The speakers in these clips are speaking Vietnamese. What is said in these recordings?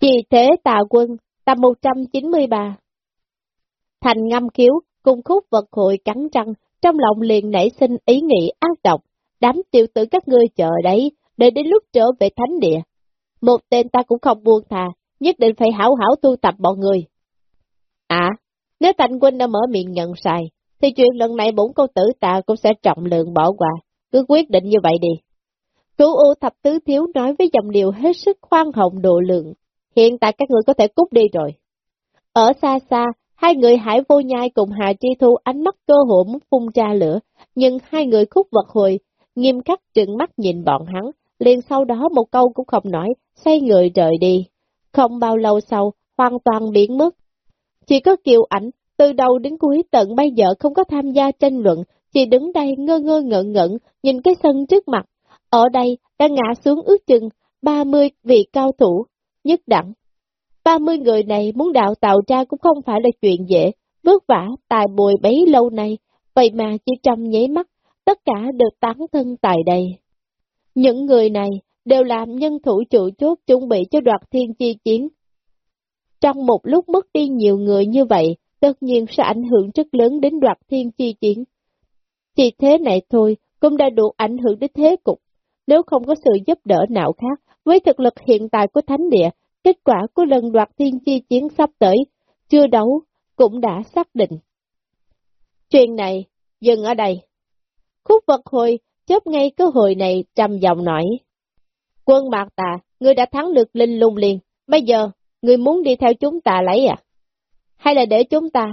Vì thế tà quân, tập 193 Thành ngâm kiếu, cùng khúc vật hội cắn răng, trong lòng liền nảy sinh ý nghĩ ác độc, đám tiêu tử các ngươi chờ đấy, để đến lúc trở về thánh địa. Một tên ta cũng không buông thà, nhất định phải hảo hảo tu tập bọn người. À, nếu Thành quân đã mở miệng nhận sai, thì chuyện lần này bốn câu tử ta cũng sẽ trọng lượng bỏ qua, cứ quyết định như vậy đi. Cửu U thập tứ thiếu nói với dòng điều hết sức khoan hồng độ lượng, hiện tại các người có thể cút đi rồi. Ở xa xa, hai người hải vô nhai cùng Hà Chi Thu ánh mắt cơ hộ muốn phun ra lửa, nhưng hai người khúc vật hồi, nghiêm khắc trừng mắt nhìn bọn hắn, liền sau đó một câu cũng không nói, xoay người rời đi. Không bao lâu sau, hoàn toàn biến mất. Chỉ có kiều ảnh, từ đầu đến cuối tận bây giờ không có tham gia tranh luận, chỉ đứng đây ngơ ngơ ngẩn ngẩn, nhìn cái sân trước mặt. Ở đây đã ngã xuống ước chừng 30 vị cao thủ, nhất đẳng. 30 người này muốn đạo tạo ra cũng không phải là chuyện dễ, vất vả, tài bồi bấy lâu nay, vậy mà chỉ trong nháy mắt, tất cả đều tán thân tại đây. Những người này đều làm nhân thủ chủ chốt chuẩn bị cho đoạt thiên chi chiến. Trong một lúc mất đi nhiều người như vậy, tất nhiên sẽ ảnh hưởng rất lớn đến đoạt thiên chi chiến. Chỉ thế này thôi, cũng đã đủ ảnh hưởng đến thế cục. Nếu không có sự giúp đỡ nào khác, với thực lực hiện tại của Thánh Địa, kết quả của lần đoạt thiên chi chiến sắp tới, chưa đấu, cũng đã xác định. Chuyện này, dừng ở đây. Khúc vật hồi, chớp ngay cơ hội này trầm giọng nói. Quân Mạc Tà, ngươi đã thắng được Linh Lung liền, bây giờ, ngươi muốn đi theo chúng ta lấy à? Hay là để chúng ta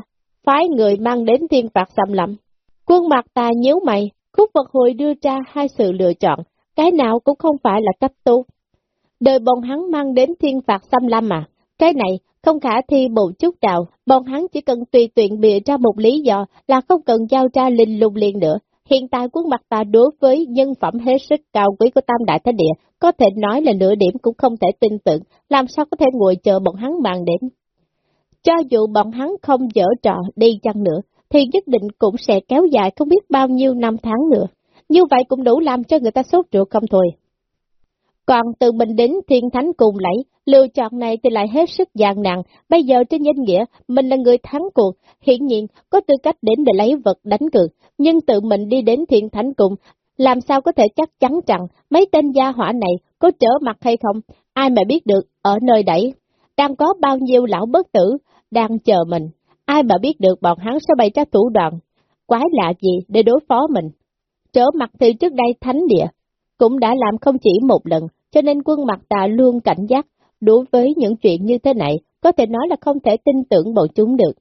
phái người mang đến thiên phạt xâm lầm? Quân Mạc Tà nhíu mày, khúc vật hồi đưa ra hai sự lựa chọn, cái nào cũng không phải là cách tốt. Đời bọn hắn mang đến thiên phạt xâm lâm à, cái này không khả thi một chút nào, bọn hắn chỉ cần tùy tiện bịa ra một lý do là không cần giao ra linh lung liền nữa. Hiện tại quân mặt ta đối với nhân phẩm hết sức cao quý của Tam Đại Thế Địa, có thể nói là nửa điểm cũng không thể tin tưởng, làm sao có thể ngồi chờ bọn hắn mang đến. Cho dù bọn hắn không dở trò đi chăng nữa, thì nhất định cũng sẽ kéo dài không biết bao nhiêu năm tháng nữa. Như vậy cũng đủ làm cho người ta sốt ruột không thôi. Còn từ mình đến thiên thánh cùng lẫy lựa chọn này thì lại hết sức gian nặng, bây giờ trên danh nghĩa, mình là người thắng cuộc, hiển nhiên có tư cách đến để lấy vật đánh cược, nhưng tự mình đi đến thiên thánh cùng, làm sao có thể chắc chắn rằng mấy tên gia hỏa này có trở mặt hay không, ai mà biết được ở nơi đẩy, đang có bao nhiêu lão bất tử, đang chờ mình, ai mà biết được bọn hắn sẽ bày ra thủ đoạn, quái lạ gì để đối phó mình. Trở mặt thì trước đây thánh địa, cũng đã làm không chỉ một lần, cho nên quân mặt tà luôn cảnh giác, đối với những chuyện như thế này, có thể nói là không thể tin tưởng bọn chúng được.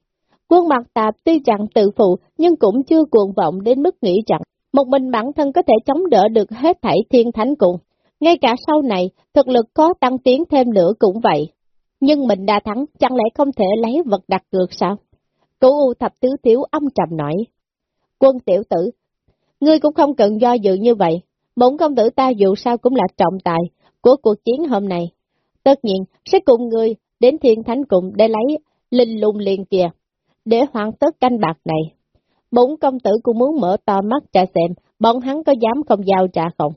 Quân mặt tà tuy rằng tự phụ, nhưng cũng chưa cuồng vọng đến mức nghĩ rằng, một mình bản thân có thể chống đỡ được hết thảy thiên thánh cùng. Ngay cả sau này, thực lực có tăng tiến thêm nữa cũng vậy. Nhưng mình đã thắng, chẳng lẽ không thể lấy vật đặt cược sao? Cửu U thập tứ thiếu âm trầm nói. Quân tiểu tử, ngươi cũng không cần do dự như vậy. Bổn công tử ta dù sao cũng là trọng tài của cuộc chiến hôm nay. Tất nhiên, sẽ cùng người đến thiên thánh cùng để lấy linh lung liền kìa, để hoàn tất canh bạc này. Bổn công tử cũng muốn mở to mắt trả xem, bọn hắn có dám không giao trả không?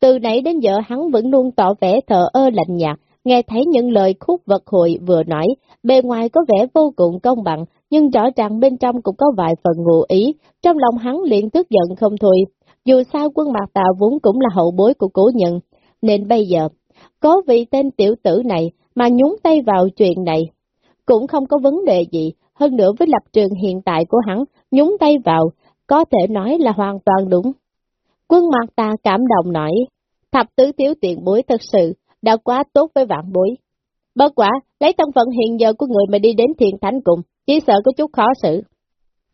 Từ nãy đến giờ hắn vẫn luôn tỏ vẻ thờ ơ lạnh nhạt, nghe thấy những lời khúc vật hội vừa nói, bề ngoài có vẻ vô cùng công bằng, nhưng rõ ràng bên trong cũng có vài phần ngụ ý, trong lòng hắn liền tức giận không thôi. Dù sao quân mạc tà vốn cũng là hậu bối của cố nhận, nên bây giờ, có vị tên tiểu tử này mà nhúng tay vào chuyện này, cũng không có vấn đề gì, hơn nữa với lập trường hiện tại của hắn, nhúng tay vào, có thể nói là hoàn toàn đúng. Quân mạc tà cảm động nói, thập tứ thiếu tiền bối thật sự, đã quá tốt với vạn bối. Bất quả, lấy thân phận hiện giờ của người mà đi đến thiền thánh cùng, chỉ sợ có chút khó xử.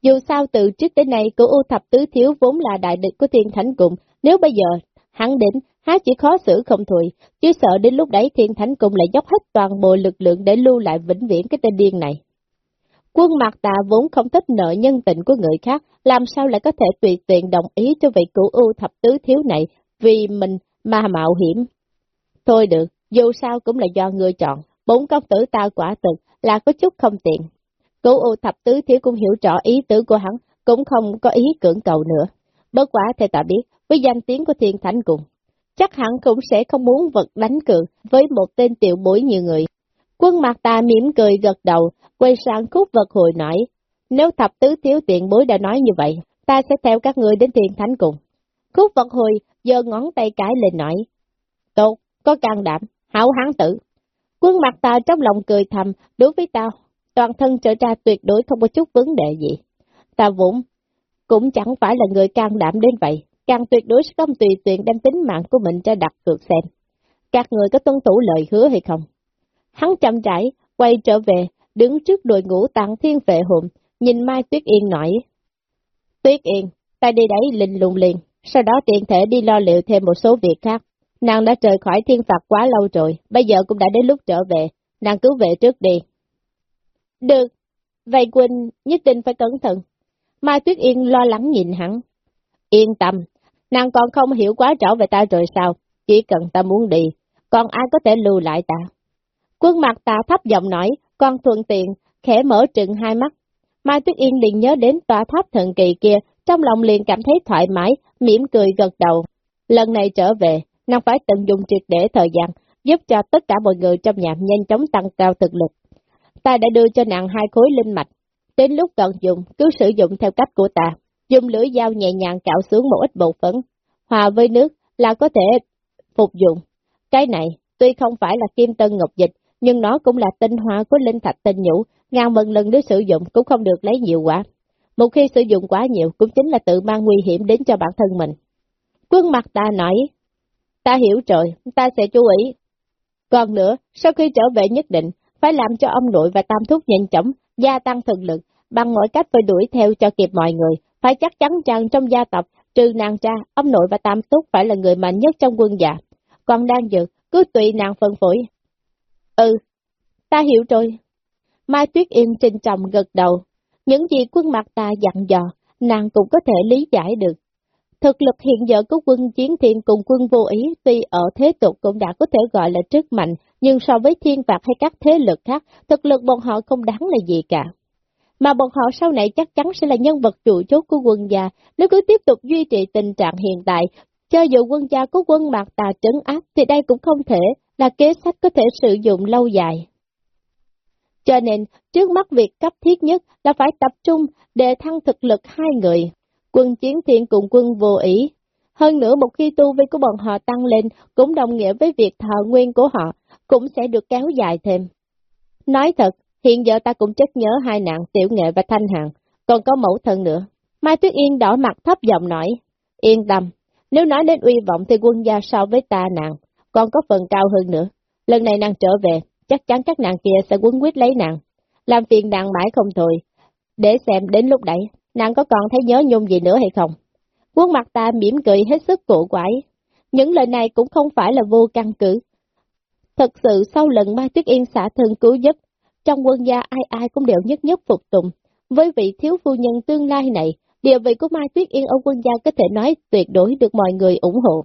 Dù sao từ trước đến nay, cửu U thập tứ thiếu vốn là đại địch của thiên thánh cung nếu bây giờ hắn đến, há chỉ khó xử không thôi, chứ sợ đến lúc đấy thiên thánh cung lại dốc hết toàn bộ lực lượng để lưu lại vĩnh viễn cái tên điên này. Quân mặt tà vốn không thích nợ nhân tình của người khác, làm sao lại có thể tùy tiện đồng ý cho vị cửu U thập tứ thiếu này vì mình mà mạo hiểm. Thôi được, dù sao cũng là do người chọn, bốn công tử ta quả thực là có chút không tiện cố U thập tứ thiếu cũng hiểu rõ ý tứ của hắn, cũng không có ý cưỡng cầu nữa. Bất quả thầy ta biết, với danh tiếng của thiên thánh cùng, chắc hẳn cũng sẽ không muốn vật đánh cược với một tên tiểu bối như người. Quân mặt ta mỉm cười gật đầu, quay sang khúc vật hồi nói, nếu thập tứ thiếu tiện bối đã nói như vậy, ta sẽ theo các người đến thiên thánh cùng. Khúc vật hồi giơ ngón tay cái lên nói, tốt, có can đảm, hảo hán tử. Quân mặt ta trong lòng cười thầm, đối với tao, toàn thân trở ra tuyệt đối không có chút vấn đề gì. Ta vũng cũng chẳng phải là người can đảm đến vậy, càng tuyệt đối không tùy tiện đem tính mạng của mình ra đặt cược xem. Các người có tuân thủ lời hứa hay không? Hắn chậm rãi, quay trở về, đứng trước đội ngũ tàng thiên vệ hồn, nhìn Mai Tuyết Yên nói. Tuyết Yên, ta đi đấy linh lùng liền, sau đó tiện thể đi lo liệu thêm một số việc khác. Nàng đã rời khỏi thiên phạt quá lâu rồi, bây giờ cũng đã đến lúc trở về, nàng cứu về trước đi. Được, vậy Quỳnh nhất định phải cẩn thận. Mai Tuyết Yên lo lắng nhìn hắn. Yên tâm, nàng còn không hiểu quá rõ về ta rồi sao, chỉ cần ta muốn đi, còn ai có thể lưu lại ta. Quân mặt ta thấp giọng nói, con thuận tiện, khẽ mở trừng hai mắt. Mai Tuyết Yên liền nhớ đến tòa tháp thần kỳ kia, trong lòng liền cảm thấy thoải mái, mỉm cười gật đầu. Lần này trở về, nàng phải tận dụng triệt để thời gian, giúp cho tất cả mọi người trong nhà nhanh chóng tăng cao thực lực. Ta đã đưa cho nàng hai khối linh mạch, đến lúc cần dùng, cứ sử dụng theo cách của ta. Dùng lưỡi dao nhẹ nhàng cạo xuống một ít bột phấn, hòa với nước là có thể phục dụng. Cái này, tuy không phải là kim tân ngọc dịch, nhưng nó cũng là tinh hoa của linh thạch tinh nhũ, ngàn mừng lần nếu sử dụng cũng không được lấy nhiều quá. Một khi sử dụng quá nhiều cũng chính là tự mang nguy hiểm đến cho bản thân mình. Quân mặt ta nói, ta hiểu rồi, ta sẽ chú ý. Còn nữa, sau khi trở về nhất định, phải làm cho ông nội và tam thúc nhanh chóng, gia tăng thực lực, bằng mọi cách phải đuổi theo cho kịp mọi người, phải chắc chắn rằng trong gia tộc, trừ nàng cha, ông nội và tam thúc phải là người mạnh nhất trong quân dạ. Còn đang dự, cứ tùy nàng phân phối. Ừ, ta hiểu rồi. Mai Tuyết Yên trinh trọng gật đầu. Những gì quân mặt ta dặn dò, nàng cũng có thể lý giải được. Thực lực hiện giờ của quân chiến thiên cùng quân vô ý tuy ở thế tục cũng đã có thể gọi là rất mạnh, nhưng so với thiên phạt hay các thế lực khác, thực lực bọn họ không đáng là gì cả. Mà bọn họ sau này chắc chắn sẽ là nhân vật trụ chốt của quân gia, nếu cứ tiếp tục duy trì tình trạng hiện tại, cho dù quân gia có quân mạc tà trấn áp thì đây cũng không thể là kế sách có thể sử dụng lâu dài. Cho nên, trước mắt việc cấp thiết nhất là phải tập trung để thăng thực lực hai người, quân chiến thiện cùng quân vô ý. Hơn nữa một khi tu vi của bọn họ tăng lên cũng đồng nghĩa với việc thọ nguyên của họ cũng sẽ được kéo dài thêm. Nói thật, hiện giờ ta cũng chất nhớ hai nạn tiểu nghệ và thanh hạng, còn có mẫu thân nữa. Mai Tuyết Yên đỏ mặt thấp giọng nói, yên tâm, nếu nói đến uy vọng thì quân gia so với ta nàng, còn có phần cao hơn nữa. Lần này nàng trở về, chắc chắn các nàng kia sẽ quấn quyết lấy nàng, làm phiền nàng mãi không thôi. Để xem đến lúc đấy, nàng có còn thấy nhớ nhung gì nữa hay không? Quân mặt ta mỉm cười hết sức cổ quái. Những lời này cũng không phải là vô căn cứ. Thật sự sau lần Mai Tuyết Yên xả thân cứu giúp, trong quân gia ai ai cũng đều nhất nhất phục tùng. Với vị thiếu phu nhân tương lai này, địa vị của Mai Tuyết Yên ở quân gia có thể nói tuyệt đối được mọi người ủng hộ.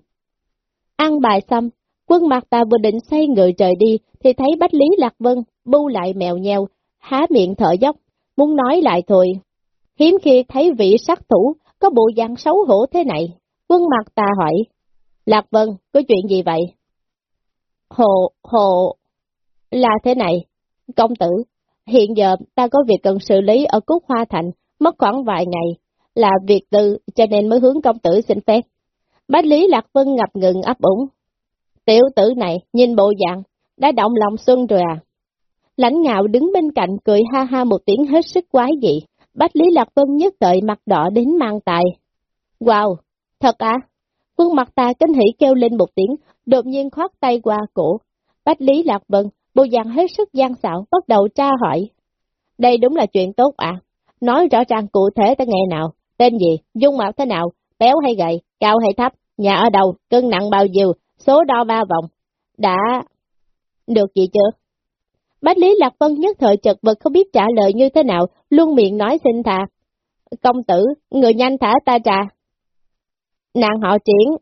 Ăn bài xong, quân mặt ta vừa định xoay người trời đi, thì thấy Bách Lý Lạc Vân bu lại mèo nheo, há miệng thở dốc, muốn nói lại thôi. Hiếm khi thấy vị sát thủ có bộ dạng xấu hổ thế này, quân mặt ta hỏi, Lạc Vân, có chuyện gì vậy? Hồ, hồ, là thế này, công tử, hiện giờ ta có việc cần xử lý ở Cúc Hoa Thành, mất khoảng vài ngày, là việc tư cho nên mới hướng công tử xin phép. Bách Lý Lạc Vân ngập ngừng ấp ủng. Tiểu tử này, nhìn bộ dạng, đã động lòng xuân rồi à? Lãnh ngạo đứng bên cạnh cười ha ha một tiếng hết sức quái dị. Bách Lý Lạc Vân nhất đợi mặt đỏ đến mang tài. Wow, thật à? Quân mặt ta kinh hỉ kêu lên một tiếng, đột nhiên khoát tay qua cổ. Bách Lý Lạc Vân, bộ dạng hết sức gian xạo, bắt đầu tra hỏi. Đây đúng là chuyện tốt à? Nói rõ ràng cụ thể ta nghe nào, tên gì, dung mạo thế nào, béo hay gầy, cao hay thấp, nhà ở đâu, cân nặng bao nhiêu, số đo ba vòng. Đã... Được gì chưa? Bách Lý Lạc Vân nhất thời chật vật không biết trả lời như thế nào, luôn miệng nói xin thà. Công tử, người nhanh thả ta trà. Nàng họ triển,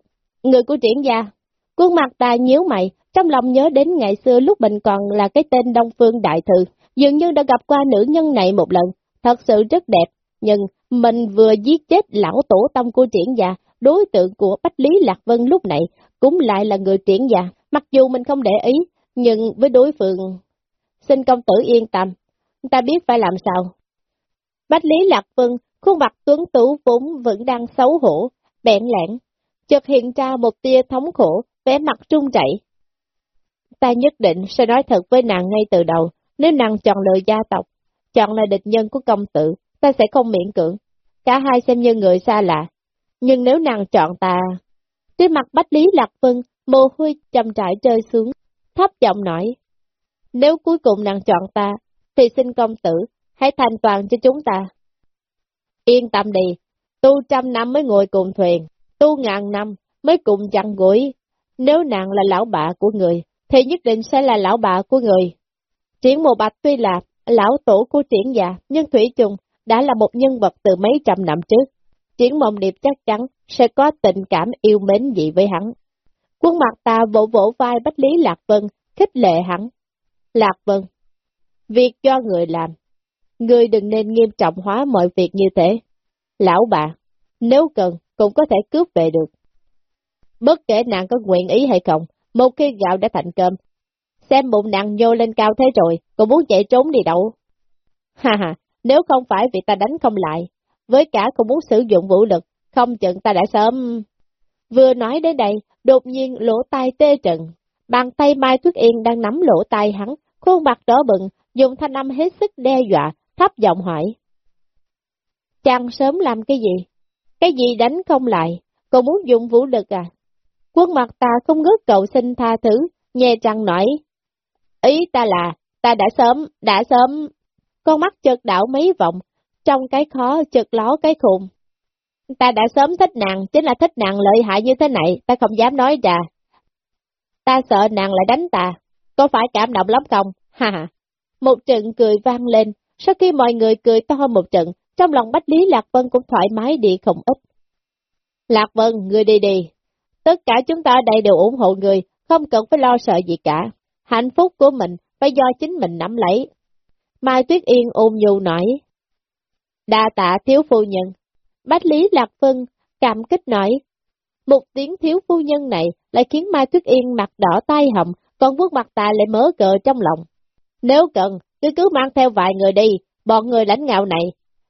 người của triển gia. Quân mặt ta nhíu mày, trong lòng nhớ đến ngày xưa lúc mình còn là cái tên Đông Phương Đại Thư, dường như đã gặp qua nữ nhân này một lần, thật sự rất đẹp, nhưng mình vừa giết chết lão tổ tông của triển gia, đối tượng của Bách Lý Lạc Vân lúc này cũng lại là người triển gia, mặc dù mình không để ý, nhưng với đối phương xin công tử yên tâm, ta biết phải làm sao. Bách Lý Lạc Vân, khuôn mặt tuấn tú vốn vẫn đang xấu hổ, bẹn lẽn, chợt hiện ra một tia thống khổ, vẻ mặt trung chảy. Ta nhất định sẽ nói thật với nàng ngay từ đầu, nếu nàng chọn lựa gia tộc, chọn là địch nhân của công tử, ta sẽ không miễn cưỡng. Cả hai xem như người xa lạ. Nhưng nếu nàng chọn ta... Trên mặt Bách Lý Lạc Vân, mồ hôi chậm trải rơi xuống, thấp giọng nói. Nếu cuối cùng nàng chọn ta, thì xin công tử, hãy thành toàn cho chúng ta. Yên tâm đi, tu trăm năm mới ngồi cùng thuyền, tu ngàn năm mới cùng chăn gũi. Nếu nàng là lão bà của người, thì nhất định sẽ là lão bà của người. Triển Mộ Bạch tuy là lão tổ của triển già, nhưng Thủy Trùng đã là một nhân vật từ mấy trăm năm trước. Triển Mộng Điệp chắc chắn sẽ có tình cảm yêu mến gì với hắn. Quân mặt ta vỗ vỗ vai Bách Lý Lạc Vân, khích lệ hắn. Lạc Vân, việc cho người làm, người đừng nên nghiêm trọng hóa mọi việc như thế. Lão bà, nếu cần, cũng có thể cướp về được. Bất kể nàng có nguyện ý hay không, một khi gạo đã thành cơm, xem bụng nàng nhô lên cao thế rồi, còn muốn chạy trốn đi đâu. Ha ha, nếu không phải vì ta đánh không lại, với cả không muốn sử dụng vũ lực, không chừng ta đã sớm... Vừa nói đến đây, đột nhiên lỗ tai tê trận, bàn tay Mai Tuyết Yên đang nắm lỗ tai hắn, khuôn mặt đỏ bừng, dùng thanh âm hết sức đe dọa, thấp giọng hỏi. Chàng sớm làm cái gì? Cái gì đánh không lại? Cậu muốn dùng vũ lực à? Quân mặt ta không ngớt cầu xin tha thứ, nhè trăng nói. Ý ta là, ta đã sớm, đã sớm. Con mắt chợt đảo mấy vọng trong cái khó chợt ló cái khùng. Ta đã sớm thích nàng, chính là thích nàng lợi hại như thế này, ta không dám nói ra. Ta sợ nàng lại đánh ta, có phải cảm động lắm không? Ha ha. Một trận cười vang lên, sau khi mọi người cười to một trận, trong lòng Bách Lý Lạc Vân cũng thoải mái đi không ít. Lạc Vân, người đi đi. Tất cả chúng ta đây đều ủng hộ người, không cần phải lo sợ gì cả. Hạnh phúc của mình phải do chính mình nắm lấy. Mai Tuyết Yên ôm nhu nói. Đa tạ thiếu phu nhân. Bách Lý Lạc Vân cảm kích nói. Một tiếng thiếu phu nhân này lại khiến Mai Tuyết Yên mặt đỏ tai hồng, còn vuốt mặt ta lại mớ cờ trong lòng. Nếu cần, cứ cứ mang theo vài người đi, bọn người lãnh ngạo này,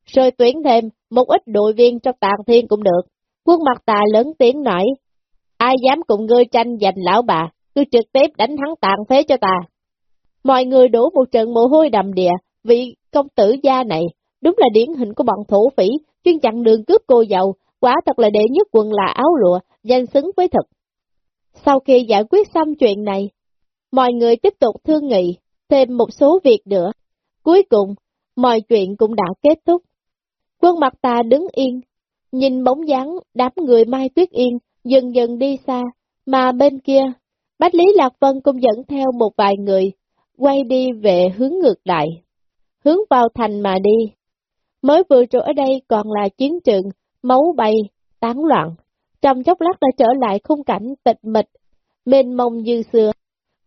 rồi tuyển thêm một ít đội viên trong tàn thiên cũng được. Quân mặt tà lớn tiếng nói, ai dám cùng ngươi tranh giành lão bà, cứ trực tiếp đánh thắng tàn phế cho ta. Mọi người đổ một trận mồ hôi đầm đìa, vị công tử gia này, đúng là điển hình của bọn thổ phỉ, chuyên chặn đường cướp cô giàu, quả thật là đệ nhất quần là áo lụa, danh xứng với thực. Sau khi giải quyết xong chuyện này, mọi người tiếp tục thương nghị, thêm một số việc nữa. Cuối cùng, mọi chuyện cũng đã kết thúc. Quân mặt ta đứng yên, nhìn bóng dáng đám người Mai Tuyết Yên dần dần đi xa, mà bên kia, Bách Lý Lạc Vân cũng dẫn theo một vài người, quay đi về hướng ngược lại, hướng vào thành mà đi. Mới vừa rồi ở đây còn là chiến trường, máu bay, tán loạn, trong chốc lát đã trở lại khung cảnh tịch mịch, mênh mông như xưa.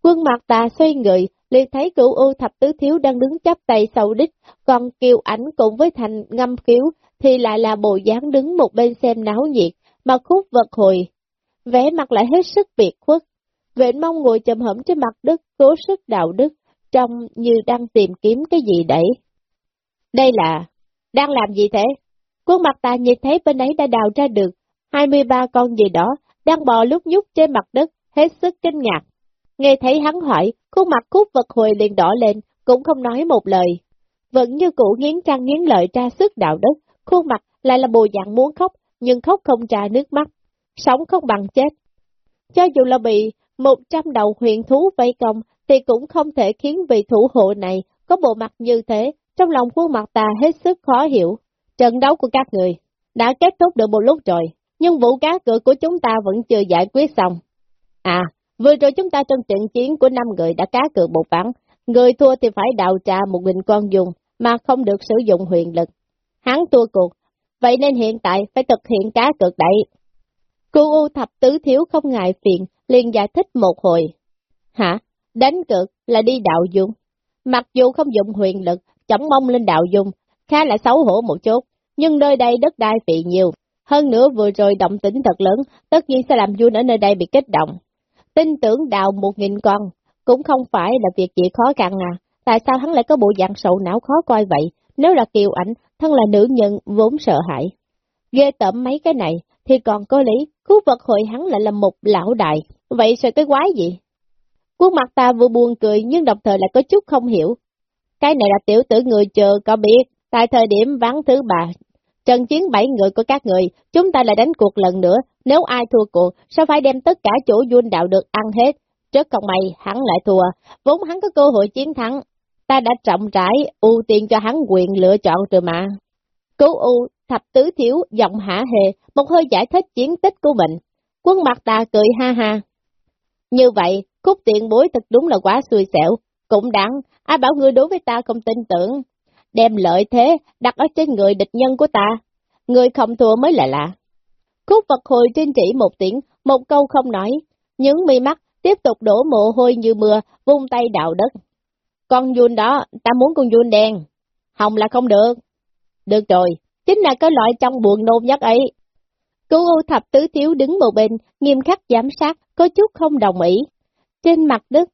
Quân mặt ta xoay người, liền thấy cửu u thập tứ thiếu đang đứng chắp tay sau đích, còn kiều ảnh cùng với thành ngâm kiếu thì lại là bộ dáng đứng một bên xem náo nhiệt, mà khúc vật hồi. Vẽ mặt lại hết sức biệt khuất. Vệ mong ngồi chầm hẩm trên mặt đất, cố sức đạo đức, trông như đang tìm kiếm cái gì đấy. Đây là, đang làm gì thế? khuôn mặt ta nhìn thấy bên ấy đã đào ra được 23 con gì đó, đang bò lúc nhúc trên mặt đất, hết sức kinh ngạc. Nghe thấy hắn hỏi, khuôn mặt cút vật hồi liền đỏ lên, cũng không nói một lời. Vẫn như cũ nghiến răng nghiến lợi ra sức đạo đất, khuôn mặt lại là bồ dạng muốn khóc, nhưng khóc không ra nước mắt, sống không bằng chết. Cho dù là bị một trăm đầu huyện thú vây công, thì cũng không thể khiến vị thủ hộ này có bộ mặt như thế, trong lòng khuôn mặt ta hết sức khó hiểu. Trận đấu của các người đã kết thúc được một lúc rồi, nhưng vụ cá cược của chúng ta vẫn chưa giải quyết xong. À, vừa rồi chúng ta trong trận chiến của năm người đã cá cược một ván, người thua thì phải đào trà một nghìn con dùng, mà không được sử dụng huyền lực. Hắn thua cuộc, vậy nên hiện tại phải thực hiện cá cược đẩy. Cô U thập tứ thiếu không ngại phiền, liền giải thích một hồi. Hả? Đánh cược là đi đạo dung. Mặc dù không dùng huyền lực, chẳng mong lên đạo dung, khá là xấu hổ một chút, nhưng nơi đây đất đai vị nhiều. Hơn nữa vừa rồi động tính thật lớn, tất nhiên sẽ làm vua ở nơi đây bị kích động. Tin tưởng đào một nghìn con, cũng không phải là việc gì khó khăn à, tại sao hắn lại có bộ dạng sầu não khó coi vậy, nếu là kiều ảnh, thân là nữ nhân vốn sợ hãi. Ghê tởm mấy cái này, thì còn có lý, khu vật hội hắn lại là một lão đại, vậy sợ cái quái gì? Khuôn mặt ta vừa buồn cười nhưng đồng thời lại có chút không hiểu. Cái này là tiểu tử người chờ có biết, tại thời điểm ván thứ ba, trận chiến bảy người của các người, chúng ta lại đánh cuộc lần nữa, nếu ai thua cuộc, sao phải đem tất cả chỗ duyên đạo được ăn hết, Trước còn mày, hắn lại thua, vốn hắn có cơ hội chiến thắng, ta đã trọng trải, ưu tiên cho hắn quyền lựa chọn rồi mà. Cố U, thập tứ thiếu, giọng hả hề, một hơi giải thích chiến tích của mình. Quân mặt ta cười ha ha. Như vậy, khúc tiện bối thật đúng là quá xui xẻo, cũng đáng, ai bảo ngươi đối với ta không tin tưởng. Đem lợi thế, đặt ở trên người địch nhân của ta. Người không thua mới là lạ. Khúc vật hồi trên chỉ một tiếng, một câu không nói, những mi mắt tiếp tục đổ mồ hôi như mưa, vung tay đạo đất. Con Jun đó, ta muốn con Jun đen. Hồng là không được. Được rồi, chính là cái loại trong buồn nôn nhất ấy. Cứu ô thập tứ thiếu đứng một bên, nghiêm khắc giám sát, có chút không đồng ý. Trên mặt đất,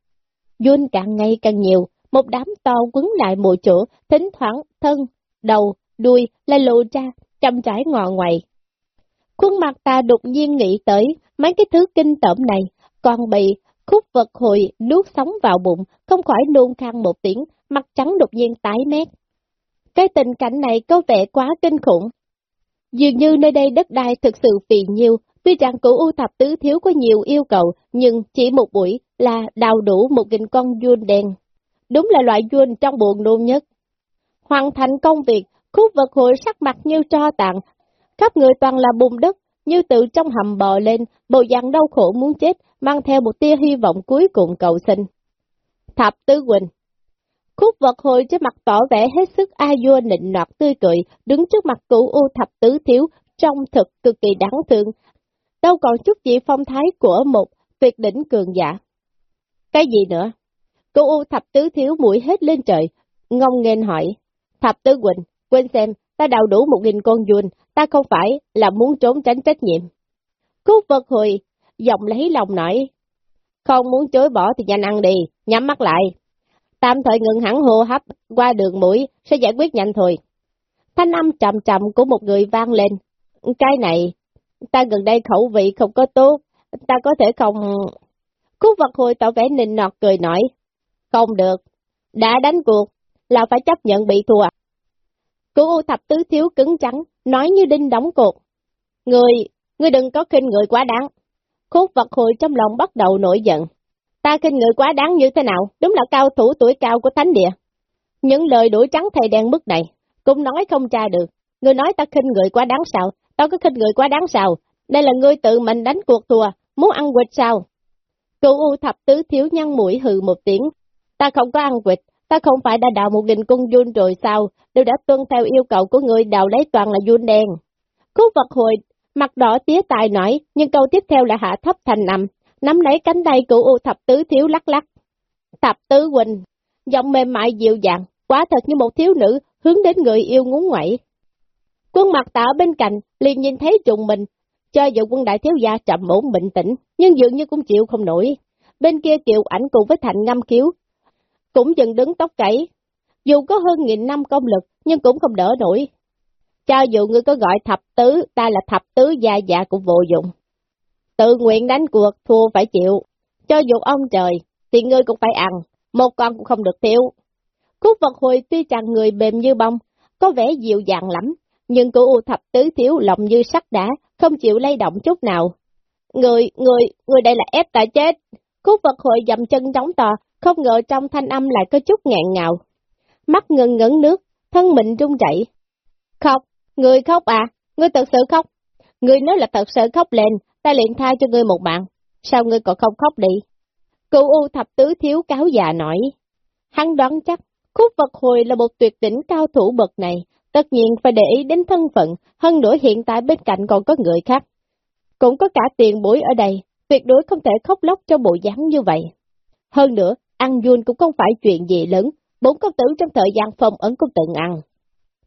Jun càng ngày càng nhiều, một đám to quấn lại một chỗ, thỉnh thoảng thân, đầu, đuôi là lộ ra, chăm trải ngọ ngoại. Khuôn mặt ta đột nhiên nghĩ tới mấy cái thứ kinh tởm này, còn bị khúc vật hồi nuốt sống vào bụng, không khỏi nôn khan một tiếng, mặt trắng đột nhiên tái mét. Cái tình cảnh này có vẻ quá kinh khủng. Dường như nơi đây đất đai thực sự phì nhiêu, tuy rằng cửu U thập tứ thiếu có nhiều yêu cầu, nhưng chỉ một buổi là đào đủ một nghìn con vuông đen. Đúng là loại yuan trong buồn nôn nhất. Hoàn thành công việc, khúc vật hồi sắc mặt như tro tàn, khắp người toàn là bùn đất, như từ trong hầm bò lên, bộ dạng đau khổ muốn chết, mang theo một tia hy vọng cuối cùng cầu sinh. Thập Tứ Quỳnh Khúc vật hồi trên mặt tỏ vẻ hết sức a vua nịnh nọt tươi cười, đứng trước mặt cụ U Thập Tứ Thiếu, trông thật cực kỳ đáng thương, đâu còn chút gì phong thái của một tuyệt đỉnh cường giả. Cái gì nữa? Cô U Thập Tứ Thiếu mũi hết lên trời, ngông nghênh hỏi, Thập Tứ Quỳnh, quên xem, ta đào đủ một nghìn con dùn, ta không phải là muốn trốn tránh trách nhiệm. Cúc vật hồi, giọng lấy lòng nói, không muốn chối bỏ thì nhanh ăn đi, nhắm mắt lại. Tạm thời ngừng hẳn hô hấp, qua đường mũi, sẽ giải quyết nhanh thôi. Thanh âm trầm trầm của một người vang lên. Cái này, ta gần đây khẩu vị không có tốt, ta có thể không... Cúc vật hồi tỏ vẻ nịnh nọt cười nói, không được, đã đánh cuộc, là phải chấp nhận bị thua. Cửu U thập tứ thiếu cứng trắng, nói như đinh đóng cột. Người, người đừng có khinh người quá đáng. Khúc vật hồi trong lòng bắt đầu nổi giận. Ta khinh người quá đáng như thế nào, đúng là cao thủ tuổi cao của thánh địa. Những lời đuổi trắng thầy đen mức này, cũng nói không tra được. Người nói ta khinh người quá đáng sao, tao có khinh người quá đáng sao, đây là ngươi tự mình đánh cuộc thua, muốn ăn quỵt sao? Cửu U thập tứ thiếu nhăn mũi hừ một tiếng, ta không có ăn quỵt, Ta không phải đã đào một nghìn con dun rồi sao, đều đã tuân theo yêu cầu của người đào lấy toàn là dun đen. Khúc vật hồi, mặt đỏ tía tài nổi, nhưng câu tiếp theo là hạ thấp thành nằm, nắm lấy cánh tay của U thập tứ thiếu lắc lắc. Thập tứ Quỳnh, giọng mềm mại dịu dàng, quá thật như một thiếu nữ, hướng đến người yêu ngúng ngoẩy. Quân mặt tạ bên cạnh, liền nhìn thấy trùng mình, cho dù quân đại thiếu gia chậm ổn bình tĩnh, nhưng dường như cũng chịu không nổi. Bên kia kiều ảnh cùng với thành ngâm kiếu, cũng dần đứng tóc cẩy. Dù có hơn nghìn năm công lực, nhưng cũng không đỡ nổi. Cho dù ngươi có gọi thập tứ, ta là thập tứ gia dạ cũng vô dụng. Tự nguyện đánh cuộc, thua phải chịu. Cho dù ông trời, thì ngươi cũng phải ăn, một con cũng không được thiếu. Khúc vật hồi tuy chàng người mềm như bông, có vẻ dịu dàng lắm, nhưng cô U thập tứ thiếu lòng như sắt đá, không chịu lay động chút nào. Người, người, người đây là ép ta chết. Khúc vật hồi dầm chân trống to, không ngờ trong thanh âm lại có chút ngẹn ngào. Mắt ngân ngấn nước, thân mình run rẩy. Khóc, người khóc à, người thật sự khóc. Người nói là thật sự khóc lên, ta liền tha cho ngươi một mạng. Sao ngươi còn không khóc đi? Cụ U thập tứ thiếu cáo già nói. Hắn đoán chắc, khúc vật hồi là một tuyệt đỉnh cao thủ bậc này, tất nhiên phải để ý đến thân phận, hơn nữa hiện tại bên cạnh còn có người khác. Cũng có cả tiền bối ở đây, tuyệt đối không thể khóc lóc cho bộ dáng như vậy. Hơn nữa, ăn dùn cũng không phải chuyện gì lớn, bốn công tử trong thời gian phong ấn cũng từng ăn.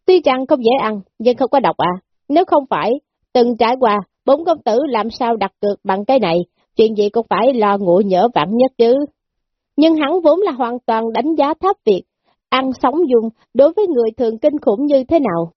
Tuy rằng không dễ ăn, nhưng không có độc à, nếu không phải, từng trải qua, bốn công tử làm sao đặt cược bằng cái này, chuyện gì cũng phải lo ngủ nhỡ vặn nhất chứ. Nhưng hắn vốn là hoàn toàn đánh giá thấp việc, ăn sống dùng đối với người thường kinh khủng như thế nào.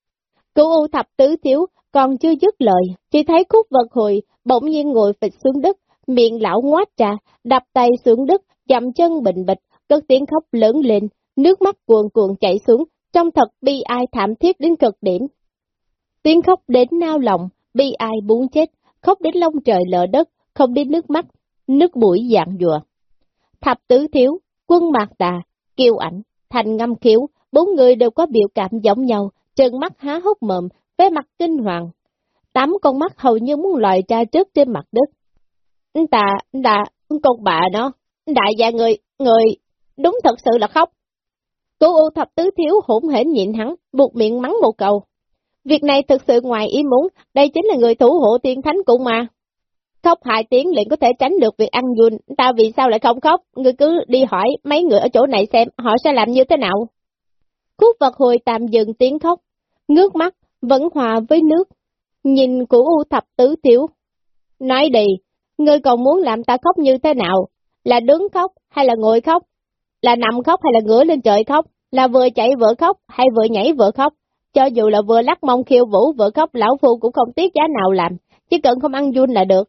Cửu U thập tứ thiếu còn chưa dứt lời, chỉ thấy khúc vật hồi bỗng nhiên ngồi phịch xuống đất, miệng lão ngoát ra, đập tay xuống đất, dậm chân bình bịch, cất tiếng khóc lớn lên, nước mắt cuồn cuộn chảy xuống, trong thật bi ai thảm thiết đến cực điểm. Tiếng khóc đến nao lòng, bi ai muốn chết, khóc đến lông trời lỡ đất, không đến nước mắt, nước mũi dạng dùa. Thập tứ thiếu, quân mạc tà, kiêu ảnh, thành ngâm khiếu, bốn người đều có biểu cảm giống nhau, trừng mắt há hốc mồm, vẻ mặt kinh hoàng. Tám con mắt hầu như muốn lòi ra trước trên mặt đất. Ta, ta, con bà nó, đại gia người, người, đúng thật sự là khóc. Cô U thập tứ thiếu hỗn hển nhịn hắn, buộc miệng mắng một câu. Việc này thực sự ngoài ý muốn, đây chính là người thủ hộ tiên thánh cũng mà. Khóc hai tiếng liền có thể tránh được việc ăn dùn, ta vì sao lại không khóc, người cứ đi hỏi mấy người ở chỗ này xem họ sẽ làm như thế nào. Khúc vật hồi tạm dừng tiếng khóc, ngước mắt, vẫn hòa với nước, nhìn của U thập tứ thiếu. Nói đi, ngươi còn muốn làm ta khóc như thế nào? Là đứng khóc hay là ngồi khóc? Là nằm khóc hay là ngửa lên trời khóc? Là vừa chạy vừa khóc hay vừa nhảy vừa khóc? Cho dù là vừa lắc mông khiêu vũ vừa khóc lão phu cũng không tiếc giá nào làm, chỉ cần không ăn run là được.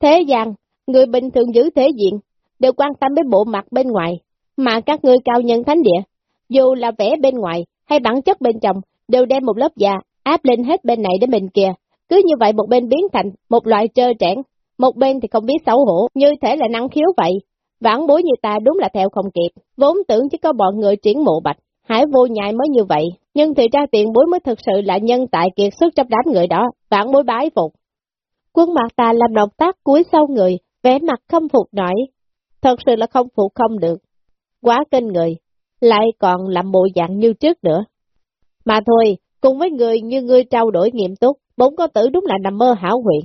Thế gian, người bình thường giữ thế diện, đều quan tâm đến bộ mặt bên ngoài, mà các ngươi cao nhân thánh địa, dù là vẻ bên ngoài hay bản chất bên trong, đều đem một lớp da áp lên hết bên này đến bên kia. Cứ như vậy một bên biến thành một loại trơ trẽn, một bên thì không biết xấu hổ, như thể là năng khiếu vậy. Vãn bối như ta đúng là theo không kịp, vốn tưởng chỉ có bọn người triển mộ bạch, hải vô nhại mới như vậy, nhưng thì ra tiền bối mới thực sự là nhân tại kiệt xuất trong đám người đó, vãn bối bái phục. Quân mặt ta làm động tác cuối sau người, vẻ mặt không phục nổi, thật sự là không phục không được. Quá kinh người, lại còn làm bộ dạng như trước nữa. Mà thôi, cùng với người như ngươi trao đổi nghiêm túc, bốn có tử đúng là nằm mơ hảo huyền.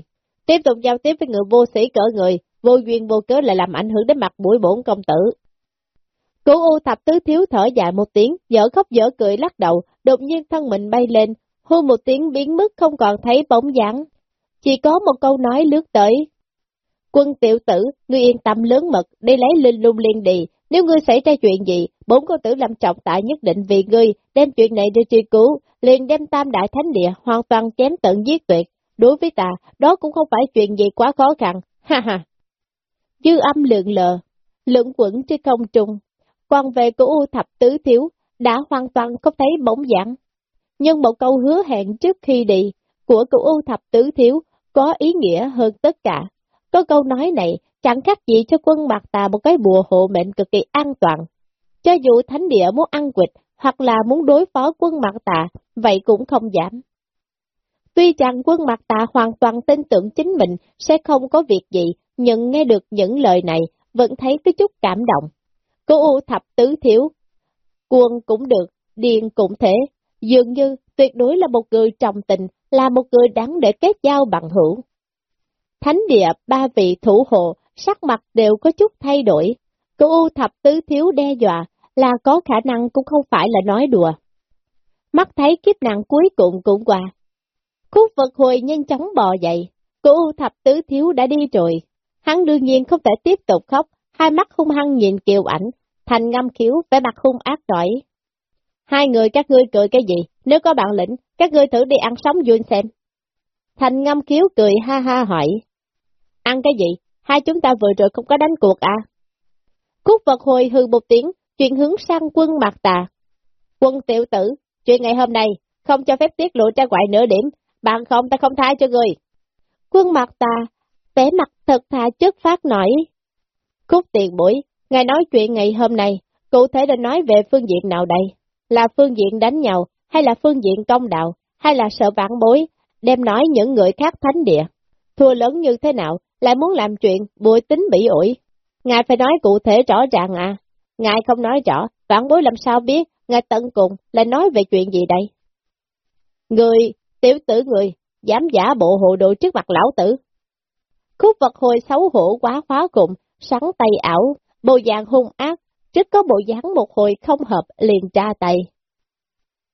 Tiếp tục giao tiếp với người vô sĩ cỡ người, vô duyên vô cớ lại làm ảnh hưởng đến mặt mũi bổn công tử. Cố U thập tứ thiếu thở dài một tiếng, dở khóc dở cười lắc đầu, đột nhiên thân mình bay lên, hô một tiếng biến mất không còn thấy bóng dáng. Chỉ có một câu nói lướt tới. Quân tiểu tử, ngươi yên tâm lớn mật, đi lấy linh lung liên đi, nếu ngươi xảy ra chuyện gì, bốn cô tử làm trọng tại nhất định vì ngươi, đem chuyện này đi truy cứu, liền đem tam đại thánh địa hoàn toàn chém tận giết tuyệt. Đối với ta, đó cũng không phải chuyện gì quá khó khăn, ha ha. Dư âm lượng lờ, lưỡng quẩn trên không trung, quan về của U thập tứ thiếu, đã hoàn toàn không thấy bóng dáng. Nhưng một câu hứa hẹn trước khi đi, của cụ U thập tứ thiếu, có ý nghĩa hơn tất cả. Có câu nói này chẳng khác gì cho quân mặt tà một cái bùa hộ mệnh cực kỳ an toàn. Cho dù thánh địa muốn ăn quịch hoặc là muốn đối phó quân mặt tà, vậy cũng không giảm. Tuy rằng quân mặt tà hoàn toàn tin tưởng chính mình sẽ không có việc gì, nhưng nghe được những lời này vẫn thấy có chút cảm động. Cô U thập tứ thiếu, quân cũng được, điền cũng thế, dường như tuyệt đối là một người trọng tình, là một người đáng để kết giao bằng hữu. Thánh địa ba vị thủ hộ sắc mặt đều có chút thay đổi. Cô U thập tứ thiếu đe dọa là có khả năng cũng không phải là nói đùa. Mắt thấy kiếp nạn cuối cùng cũng qua. Khúc vật hồi nhanh chóng bò dậy, cô thập tứ thiếu đã đi rồi. Hắn đương nhiên không thể tiếp tục khóc, hai mắt hung hăng nhìn kiều ảnh, thành ngâm khiếu vẻ mặt hung ác nổi. Hai người các ngươi cười cái gì, nếu có bạn lĩnh, các ngươi thử đi ăn sống vui xem. Thành ngâm khiếu cười ha ha hỏi. Ăn cái gì, hai chúng ta vừa rồi không có đánh cuộc à? Khúc vật hồi hư một tiếng, chuyện hướng sang quân mặt tà. Quân tiểu tử, chuyện ngày hôm nay, không cho phép tiết lộ ra ngoại nửa điểm, bạn không ta không tha cho người. Quân mặt ta vẻ mặt thật thà chất phát nổi. Khúc tiền buổi, ngài nói chuyện ngày hôm nay, cụ thể đã nói về phương diện nào đây? Là phương diện đánh nhau, hay là phương diện công đạo, hay là sợ vãn bối, đem nói những người khác thánh địa. Thua lớn như thế nào, lại muốn làm chuyện bùi tính bị ủi. Ngài phải nói cụ thể rõ ràng à. Ngài không nói rõ, vãn bối làm sao biết, ngài tận cùng lại nói về chuyện gì đây? Người, tiểu tử người, dám giả bộ hộ đồ trước mặt lão tử. Khúc vật hồi xấu hổ quá khóa cùng, sắn tay ảo, bộ dạng hung ác, trước có bộ dáng một hồi không hợp liền tra tay.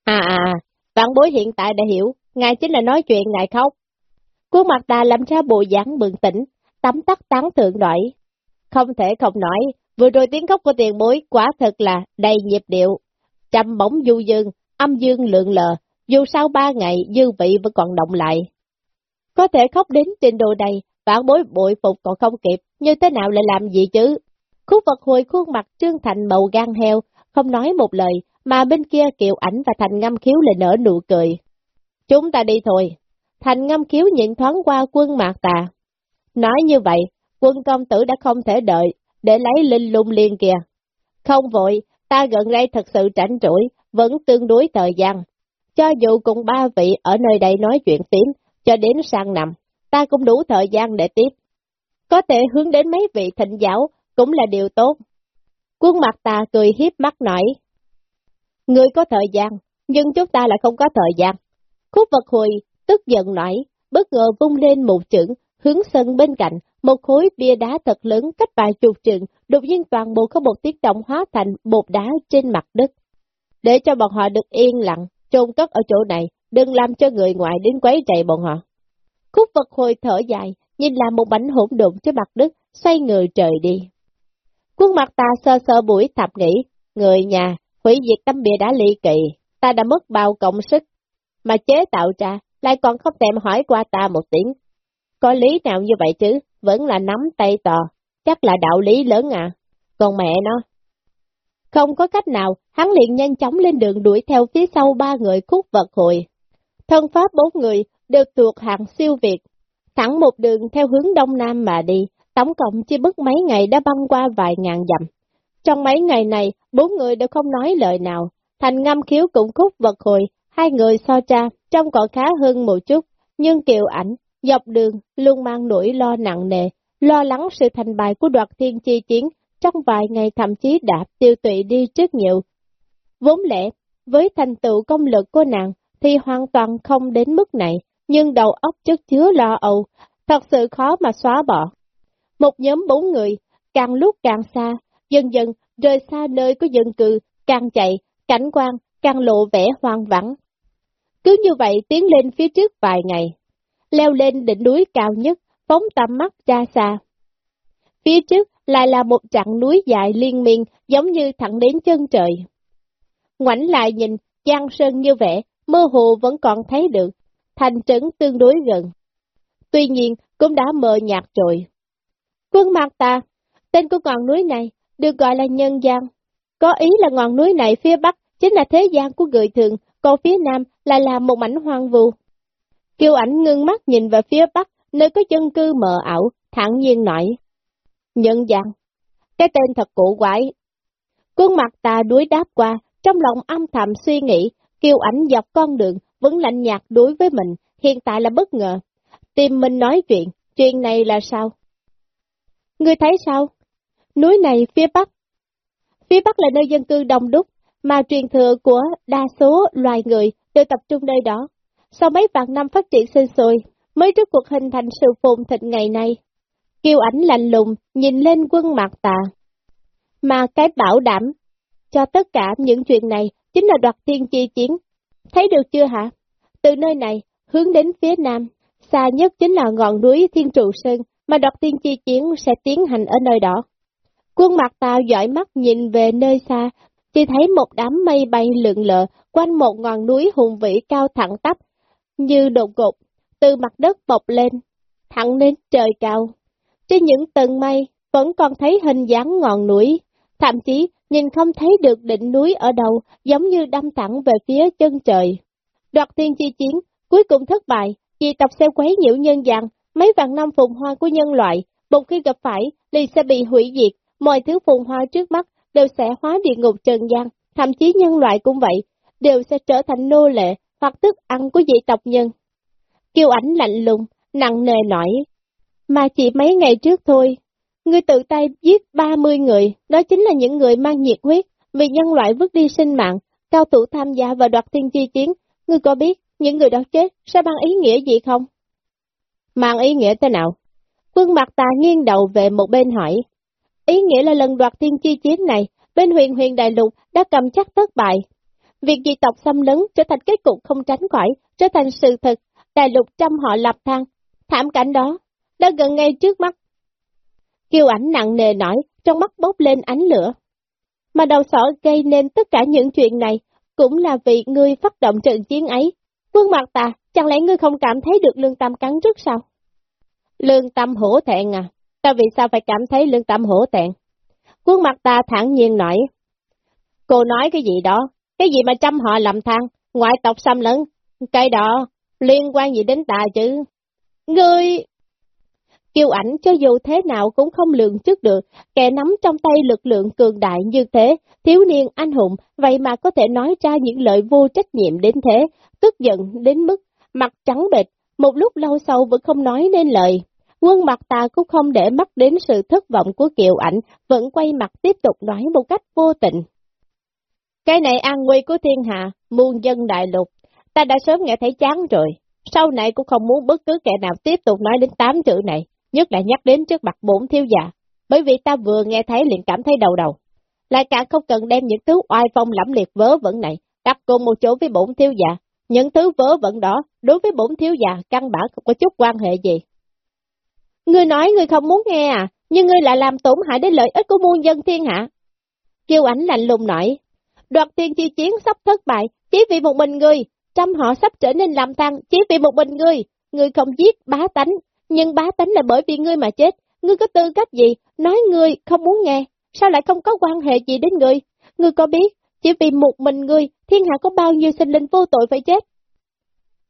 À à, à vạn bối hiện tại đã hiểu, ngài chính là nói chuyện ngài khóc. Khuôn mặt ta làm ra bộ dáng bừng tỉnh, tắm tắt tán thượng nổi. Không thể không nói, vừa rồi tiếng khóc của tiền bối quả thật là đầy nhịp điệu. trầm bóng du dương, âm dương lượng lờ, dù sau ba ngày dư vị vẫn còn động lại. Có thể khóc đến trình độ này, vạn bối bội phục còn không kịp, như thế nào lại làm gì chứ? Khúc vật hồi khuôn mặt trương thành màu gan heo, không nói một lời, mà bên kia kiều ảnh và thành ngâm khiếu lại nở nụ cười. Chúng ta đi thôi. Thành ngâm khiếu nhìn thoáng qua quân mạc tà. Nói như vậy, quân công tử đã không thể đợi, để lấy linh lung liên kìa. Không vội, ta gần đây thật sự tránh trũi, vẫn tương đối thời gian. Cho dù cùng ba vị ở nơi đây nói chuyện phím, cho đến sang năm, ta cũng đủ thời gian để tiếp. Có thể hướng đến mấy vị thịnh giáo cũng là điều tốt. Quân mặt ta cười hiếp mắt nói. Người có thời gian, nhưng chúng ta lại không có thời gian. Khúc vật hồi, tức giận nói, bất ngờ vung lên một chưởng, hướng sân bên cạnh, một khối bia đá thật lớn cách vài chục trượng, đột nhiên toàn bộ có một tiếng động hóa thành bột đá trên mặt đất. Để cho bọn họ được yên lặng, chôn cất ở chỗ này, đừng làm cho người ngoài đến quấy rầy bọn họ. Khúc vật hồi thở dài, nhìn là một bánh hỗn độn trên mặt đất, xoay người trời đi. Quân mặt ta sơ sơ buổi thập nghĩ, người nhà, hủy diệt tấm bia đá ly kỳ, ta đã mất bao cộng sức, mà chế tạo ra, lại còn không thèm hỏi qua ta một tiếng. Có lý nào như vậy chứ, vẫn là nắm tay tò, chắc là đạo lý lớn à, còn mẹ nó. Không có cách nào, hắn liền nhanh chóng lên đường đuổi theo phía sau ba người khúc vật hội. Thân pháp bốn người đều thuộc hạng siêu việt, thẳng một đường theo hướng đông nam mà đi, tổng cộng chỉ bất mấy ngày đã băng qua vài ngàn dặm. Trong mấy ngày này, bốn người đều không nói lời nào, thành ngâm khiếu cũng khúc vật hồi, hai người so cha trông còn khá hơn một chút, nhưng kiều ảnh, dọc đường, luôn mang nỗi lo nặng nề, lo lắng sự thành bại của đoạt thiên chi chiến, trong vài ngày thậm chí đã tiêu tụy đi rất nhiều. Vốn lẽ, với thành tựu công lực của nàng, thì hoàn toàn không đến mức này, nhưng đầu óc chất chứa lo âu, thật sự khó mà xóa bỏ. Một nhóm bốn người, càng lúc càng xa, dần dần rời xa nơi có dân cư, càng chạy, cảnh quan, càng lộ vẻ hoang vắng. Cứ như vậy tiến lên phía trước vài ngày, leo lên đỉnh núi cao nhất, phóng tầm mắt ra xa. Phía trước lại là một chặng núi dài liên miên giống như thẳng đến chân trời. Ngoảnh lại nhìn, giang sơn như vẻ, mơ hồ vẫn còn thấy được, thành trấn tương đối gần. Tuy nhiên, cũng đã mờ nhạt rồi. Quân Mạc ta, tên của ngọn núi này được gọi là Nhân Giang. Có ý là ngọn núi này phía bắc chính là thế gian của người thường, còn phía nam lại là một mảnh hoang vu. Kiều ảnh ngưng mắt nhìn về phía bắc, nơi có dân cư mờ ảo, thẳng nhiên nói. Nhân dạng cái tên thật cổ quái. Cuốn mặt ta đuối đáp qua, trong lòng âm thầm suy nghĩ, kêu ảnh dọc con đường, vẫn lạnh nhạt đối với mình, hiện tại là bất ngờ. Tìm mình nói chuyện, chuyện này là sao? Ngươi thấy sao? Núi này phía Bắc. Phía Bắc là nơi dân cư đông đúc, mà truyền thừa của đa số loài người đều tập trung nơi đó. Sau mấy vạn năm phát triển sinh sôi, mới trước cuộc hình thành sự phồn thịnh ngày nay kiêu ảnh lạnh lùng, nhìn lên quân mặt tà. Mà cái bảo đảm cho tất cả những chuyện này chính là đoạt tiên chi chiến. Thấy được chưa hả? Từ nơi này, hướng đến phía nam, xa nhất chính là ngọn núi Thiên Trụ Sơn, mà đoạt tiên chi chiến sẽ tiến hành ở nơi đó. Quân mặt tà dõi mắt nhìn về nơi xa, chỉ thấy một đám mây bay lượn lờ quanh một ngọn núi hùng vĩ cao thẳng tắp, như đột ngột, từ mặt đất bọc lên, thẳng lên trời cao. Trên những tầng mây vẫn còn thấy hình dáng ngọn núi, thậm chí nhìn không thấy được đỉnh núi ở đâu, giống như đâm thẳng về phía chân trời. Đoạt tiên chi chiến, cuối cùng thất bại, vì tộc xe quấy nhiễu nhân dạng, mấy vạn năm phùng hoa của nhân loại, một khi gặp phải, liền sẽ bị hủy diệt, mọi thứ phùng hoa trước mắt đều sẽ hóa địa ngục trần gian, thậm chí nhân loại cũng vậy, đều sẽ trở thành nô lệ hoặc thức ăn của dị tộc nhân. Kiều ảnh lạnh lùng, nặng nề nổi, mà chỉ mấy ngày trước thôi, ngươi tự tay giết 30 người, đó chính là những người mang nhiệt huyết, vì nhân loại vứt đi sinh mạng, cao thủ tham gia và đoạt tiên chi chiến, ngươi có biết những người đó chết sẽ mang ý nghĩa gì không? Mang ý nghĩa thế nào? Quân mặt tà nghiêng đầu về một bên hỏi. Ý nghĩa là lần đoạt tiên chi chiến này, bên huyền huyền đại lục đã cầm chắc thất bại. Việc dị tộc xâm lấn trở thành kết cục không tránh khỏi, trở thành sự thật, đại lục trăm họ lập thang. Thảm cảnh đó, đã gần ngay trước mắt. Kiều ảnh nặng nề nổi, trong mắt bốc lên ánh lửa. mà đầu sỏ gây nên tất cả những chuyện này, cũng là vì ngươi phát động trận chiến ấy. Quân mặt ta, chẳng lẽ ngươi không cảm thấy được lương tâm cắn rứt sao? Lương tâm hổ thẹn à? Ta vì sao phải cảm thấy lương tâm hổ thẹn? Quân mặt ta thẳng nhiên nói. Cô nói cái gì đó? Cái gì mà trăm họ làm thang, ngoại tộc xâm lấn? Cái đó, liên quan gì đến ta chứ? Ngươi... Kiều ảnh cho dù thế nào cũng không lường trước được, kẻ nắm trong tay lực lượng cường đại như thế, thiếu niên anh hùng, vậy mà có thể nói ra những lời vô trách nhiệm đến thế, tức giận đến mức mặt trắng bệch, một lúc lâu sau vẫn không nói nên lời. Quân mặt ta cũng không để mắt đến sự thất vọng của Kiều ảnh, vẫn quay mặt tiếp tục nói một cách vô tình. Cái này an nguy của thiên hạ, muôn dân đại lục, ta đã sớm nghe thấy chán rồi, sau này cũng không muốn bất cứ kẻ nào tiếp tục nói đến tám chữ này, nhất là nhắc đến trước mặt bổn thiếu già, bởi vì ta vừa nghe thấy liền cảm thấy đầu đầu. Lại càng không cần đem những thứ oai phong lẫm liệt vớ vẩn này, đặt cùng một chỗ với bổn thiếu già, những thứ vớ vẩn đó, đối với bổn thiếu già, căn bản không có chút quan hệ gì. Ngươi nói ngươi không muốn nghe à, nhưng ngươi lại làm tổn hại đến lợi ích của muôn dân thiên hạ. Kiều ảnh lạnh lùng nói, đoạt tiên chi chiến sắp thất bại, chỉ vì một mình ngươi, trăm họ sắp trở nên làm thăng, chỉ vì một mình ngươi, ngươi không giết bá tánh, nhưng bá tánh là bởi vì ngươi mà chết, ngươi có tư cách gì, nói ngươi không muốn nghe, sao lại không có quan hệ gì đến ngươi, ngươi có biết, chỉ vì một mình ngươi, thiên hạ có bao nhiêu sinh linh vô tội phải chết.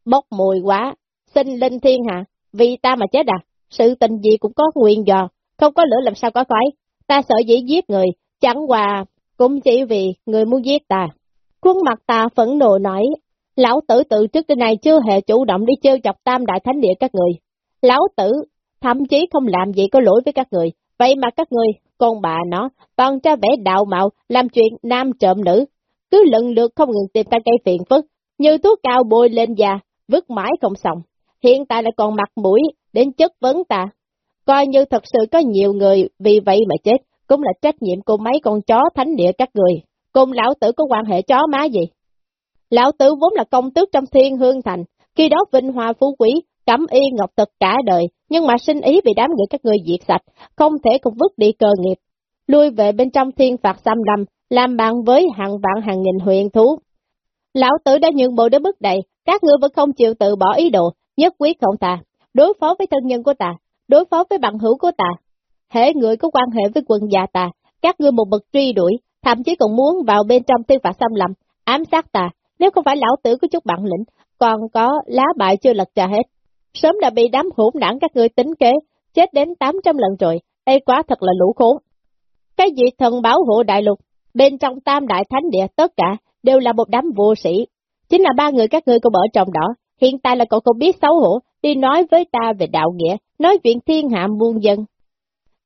Bốc mùi quá, sinh linh thiên hạ, vì ta mà chết à, sự tình gì cũng có nguyên do, không có lửa làm sao có khói, ta sợ dĩ giết người, chẳng qua cũng chỉ vì người muốn giết ta. khuôn mặt ta phẫn nộ nói, lão tử tự trước đến nay chưa hề chủ động đi chơi chọc tam đại thánh địa các người. Lão tử thậm chí không làm gì có lỗi với các người, vậy mà các người, con bà nó, toàn ra vẻ đạo mạo, làm chuyện nam trộm nữ, cứ lần lượt không ngừng tìm ta gây phiền phức, như thuốc cao bôi lên da, vứt mãi không xong. Hiện tại lại còn mặt mũi đến chất vấn ta. Coi như thật sự có nhiều người vì vậy mà chết, cũng là trách nhiệm của mấy con chó thánh địa các người. Cùng lão tử có quan hệ chó má gì? Lão tử vốn là công tước trong thiên hương thành, khi đó vinh hoa phú quý, cẩm y ngọc thực cả đời, nhưng mà sinh ý bị đám người các người diệt sạch, không thể cùng vứt đi cơ nghiệp. Lui về bên trong thiên phạt xâm lâm, làm bạn với hàng vạn hàng nghìn huyền thú. Lão tử đã nhượng bộ đến bước đầy, các ngươi vẫn không chịu tự bỏ ý đồ, nhất quyết không ta, đối phó với thân nhân của ta, đối phó với bằng hữu của ta. Hệ người có quan hệ với quân gia ta, các ngươi một bậc truy đuổi, thậm chí còn muốn vào bên trong thiên phạt xâm lâm, ám sát ta, nếu không phải lão tử có chút bản lĩnh, còn có lá bại chưa lật trà hết. Sớm đã bị đám hỗn đảng các ngươi tính kế, chết đến 800 lần rồi, đây quá thật là lũ khốn. Cái gì thần bảo hộ đại lục, bên trong tam đại thánh địa tất cả đều là một đám vô sĩ. Chính là ba người các ngươi cũng ở trong đó, hiện tại là cậu không biết xấu hổ, đi nói với ta về đạo nghĩa, nói chuyện thiên hạ muôn dân.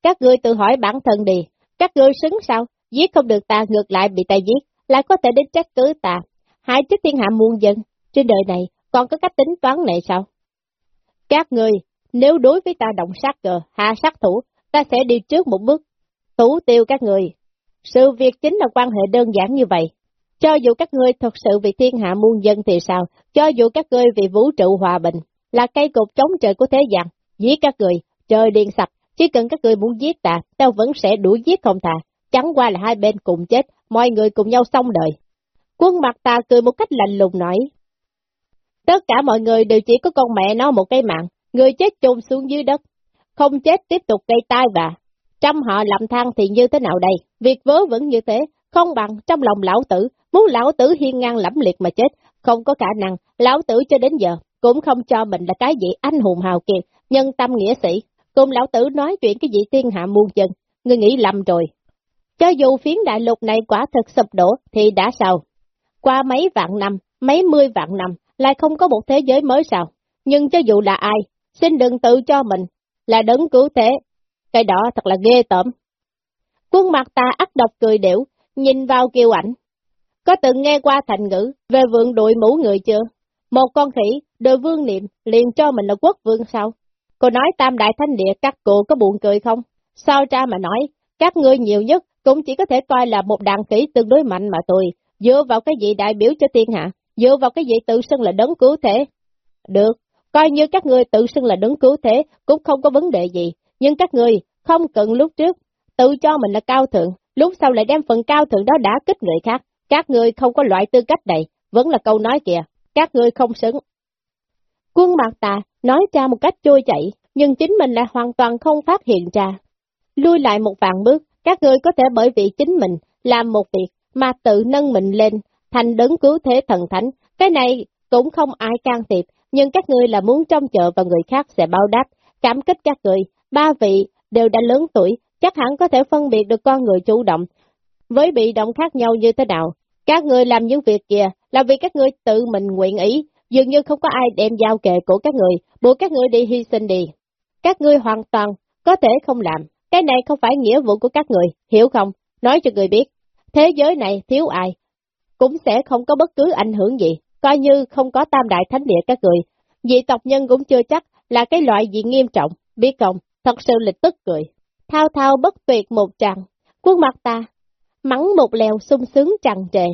Các ngươi tự hỏi bản thân đi, các ngươi xứng sao, giết không được ta ngược lại bị ta giết, lại có thể đến trách cứ ta, hai chức thiên hạ muôn dân, trên đời này còn có cách tính toán này sao? Các người, nếu đối với ta động sát cờ, hạ sát thủ, ta sẽ đi trước một bước, thủ tiêu các người. Sự việc chính là quan hệ đơn giản như vậy. Cho dù các ngươi thật sự vì thiên hạ muôn dân thì sao, cho dù các ngươi vì vũ trụ hòa bình, là cây cột chống trời của thế gian, giết các người, trời điên sạch, chỉ cần các người muốn giết ta, ta vẫn sẽ đuổi giết không thà, chẳng qua là hai bên cùng chết, mọi người cùng nhau xong đời. Quân mặt ta cười một cách lạnh lùng nói. Tất cả mọi người đều chỉ có con mẹ nó một cái mạng, người chết chôn xuống dưới đất, không chết tiếp tục gây tai vạ. Trăm họ làm thang thì như thế nào đây? Việc vớ vẫn như thế, không bằng trong lòng lão tử, muốn lão tử hiên ngang lẫm liệt mà chết, không có khả năng, lão tử cho đến giờ, cũng không cho mình là cái gì anh hùng hào kiệt, nhân tâm nghĩa sĩ, cùng lão tử nói chuyện cái gì thiên hạ muôn dân, người nghĩ lầm rồi. Cho dù phiến đại lục này quả thực sụp đổ thì đã sao? Qua mấy vạn năm, mấy mươi vạn năm, lại không có một thế giới mới sao? Nhưng cho dù là ai, xin đừng tự cho mình là đấng cứu thế. Cái đó thật là ghê tởm. Quân mặt ta ắt độc cười điểu, nhìn vào kiều ảnh. Có từng nghe qua thành ngữ về vượng đội mũ người chưa? Một con khỉ, đội vương niệm, liền cho mình là quốc vương sao? Cô nói tam đại thánh địa các cụ có buồn cười không? Sao ra mà nói, các ngươi nhiều nhất cũng chỉ có thể coi là một đàn khỉ tương đối mạnh mà thôi, dựa vào cái gì đại biểu cho thiên hạ, dựa vào cái gì tự xưng là đấng cứu thế. Được, coi như các người tự xưng là đấng cứu thế cũng không có vấn đề gì, nhưng các người không cần lúc trước tự cho mình là cao thượng, lúc sau lại đem phần cao thượng đó đã kích người khác. Các người không có loại tư cách này, vẫn là câu nói kìa, các người không xứng. Quân Mạc Tà nói ra một cách trôi chảy, nhưng chính mình lại hoàn toàn không phát hiện ra. Lui lại một vạn bước, các người có thể bởi vì chính mình làm một việc mà tự nâng mình lên, thành đấng cứu thế thần thánh. Cái này cũng không ai can thiệp, nhưng các ngươi là muốn trông chờ và người khác sẽ báo đáp. Cảm kích các người, ba vị đều đã lớn tuổi, chắc hẳn có thể phân biệt được con người chủ động. Với bị động khác nhau như thế nào, các người làm những việc kìa là vì các ngươi tự mình nguyện ý, dường như không có ai đem giao kệ của các người, buộc các ngươi đi hy sinh đi. Các ngươi hoàn toàn có thể không làm, cái này không phải nghĩa vụ của các người, hiểu không? Nói cho người biết, thế giới này thiếu ai, cũng sẽ không có bất cứ ảnh hưởng gì, coi như không có tam đại thánh địa các người. Dị tộc nhân cũng chưa chắc là cái loại gì nghiêm trọng, biết không? Thật sự lịch tức cười. Thao thao bất tuyệt một tràng, khuôn mặt ta, mắng một lèo sung sướng tràn trề.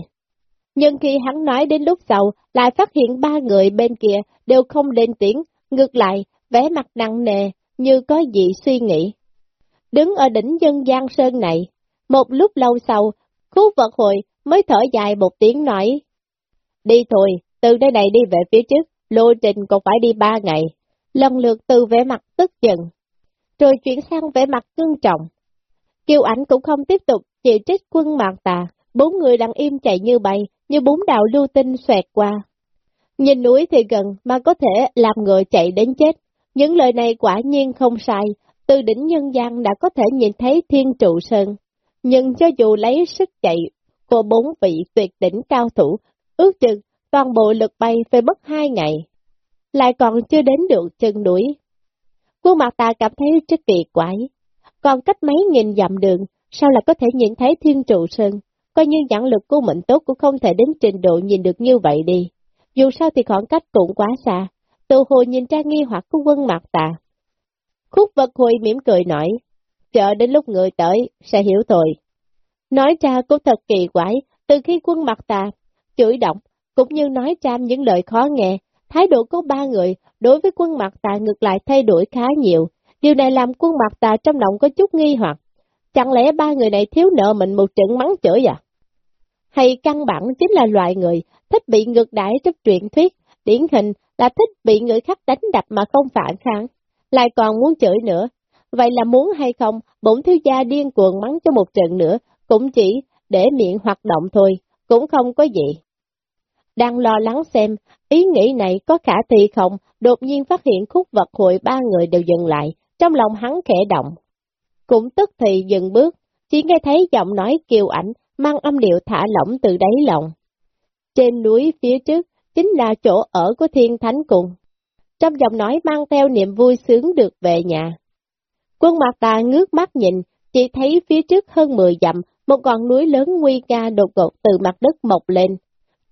Nhưng khi hắn nói đến lúc sau, lại phát hiện ba người bên kia đều không lên tiếng, ngược lại, vẻ mặt nặng nề, như có gì suy nghĩ. Đứng ở đỉnh dân gian sơn này, một lúc lâu sau, khu vật hội mới thở dài một tiếng nói. Đi thôi, từ đây này đi về phía trước, lộ trình còn phải đi ba ngày. Lần lượt từ vẻ mặt tức giận, rồi chuyển sang vẻ mặt cương trọng. Kiều ảnh cũng không tiếp tục chỉ trích quân mạng tà, bốn người đang im chạy như bay, như bốn đạo lưu tinh xoẹt qua. Nhìn núi thì gần mà có thể làm người chạy đến chết. Những lời này quả nhiên không sai, từ đỉnh nhân gian đã có thể nhìn thấy thiên trụ sơn. Nhưng cho dù lấy sức chạy của bốn vị tuyệt đỉnh cao thủ, ước chừng toàn bộ lực bay phải mất hai ngày, lại còn chưa đến được chân đuổi. Quân mặt ta cảm thấy rất kỳ quái, còn cách mấy nghìn dặm đường, sao là có thể nhìn thấy thiên trụ sơn, coi như nhãn lực của mình tốt cũng không thể đến trình độ nhìn được như vậy đi. Dù sao thì khoảng cách cũng quá xa, tự hồ nhìn ra nghi hoặc của quân mặt tà. Khúc vật hồi mỉm cười nói, chờ đến lúc người tới, sẽ hiểu thôi. Nói ra cũng thật kỳ quái, từ khi quân mặt tà, chửi động, cũng như nói ra những lời khó nghe, thái độ của ba người đối với quân mặt tà ngược lại thay đổi khá nhiều. Điều này làm quân mặt tà trong lòng có chút nghi hoặc. Chẳng lẽ ba người này thiếu nợ mình một trận mắng chửi à? Hay căn bản chính là loại người thích bị ngược đãi trong truyện thuyết, điển hình là thích bị người khác đánh đập mà không phản kháng, lại còn muốn chửi nữa. Vậy là muốn hay không, bổn thiếu gia điên cuồng mắng cho một trận nữa, cũng chỉ để miệng hoạt động thôi, cũng không có gì. Đang lo lắng xem, ý nghĩ này có khả thi không, đột nhiên phát hiện khúc vật hội ba người đều dừng lại, trong lòng hắn khẽ động. Cũng tức thì dừng bước, chỉ nghe thấy giọng nói kiều ảnh, mang âm điệu thả lỏng từ đáy lòng. Trên núi phía trước, chính là chỗ ở của thiên thánh cùng. Trong giọng nói mang theo niềm vui sướng được về nhà. Quân mặt ta ngước mắt nhìn, chỉ thấy phía trước hơn 10 dặm, một ngọn núi lớn nguy nga đột ngột từ mặt đất mọc lên.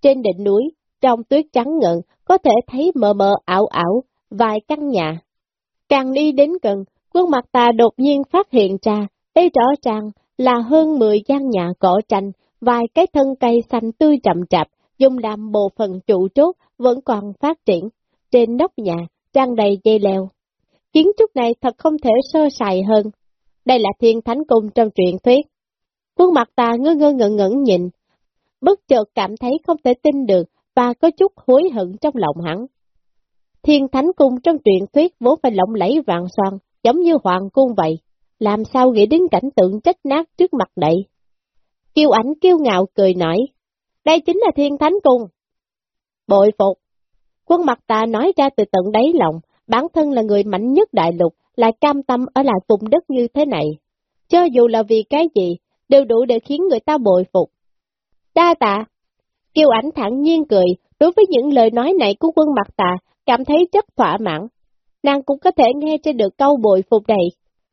Trên đỉnh núi, trong tuyết trắng ngợn, có thể thấy mờ mờ ảo ảo, vài căn nhà. Càng đi đến gần, quân mặt ta đột nhiên phát hiện ra, đây rõ ràng là hơn 10 gian nhà cỏ tranh, vài cái thân cây xanh tươi chậm chạp, dùng làm bộ phận trụ chốt vẫn còn phát triển. Trên nóc nhà, trang đầy dây leo. Kiến trúc này thật không thể sơ sài hơn. Đây là thiên thánh cung trong truyện thuyết. Khuôn mặt ta ngơ ngơ ngẩn ngẩn nhìn, bất chợt cảm thấy không thể tin được và có chút hối hận trong lòng hắn. Thiên thánh cung trong truyện thuyết vốn phải lộng lẫy vàng xoan, giống như hoàng cung vậy, làm sao nghĩ đến cảnh tượng chết nát trước mặt đậy. Kiêu ảnh kiêu ngạo cười nói, đây chính là thiên thánh cung. Bội phục, quân mặt ta nói ra từ tận đáy lòng, bản thân là người mạnh nhất đại lục, lại cam tâm ở lại vùng đất như thế này. Cho dù là vì cái gì, đều đủ để khiến người ta bội phục. Đa tạ, kiều ảnh thẳng nhiên cười, đối với những lời nói này của quân mặt tà, cảm thấy rất thỏa mãn. Nàng cũng có thể nghe trên được câu bội phục này.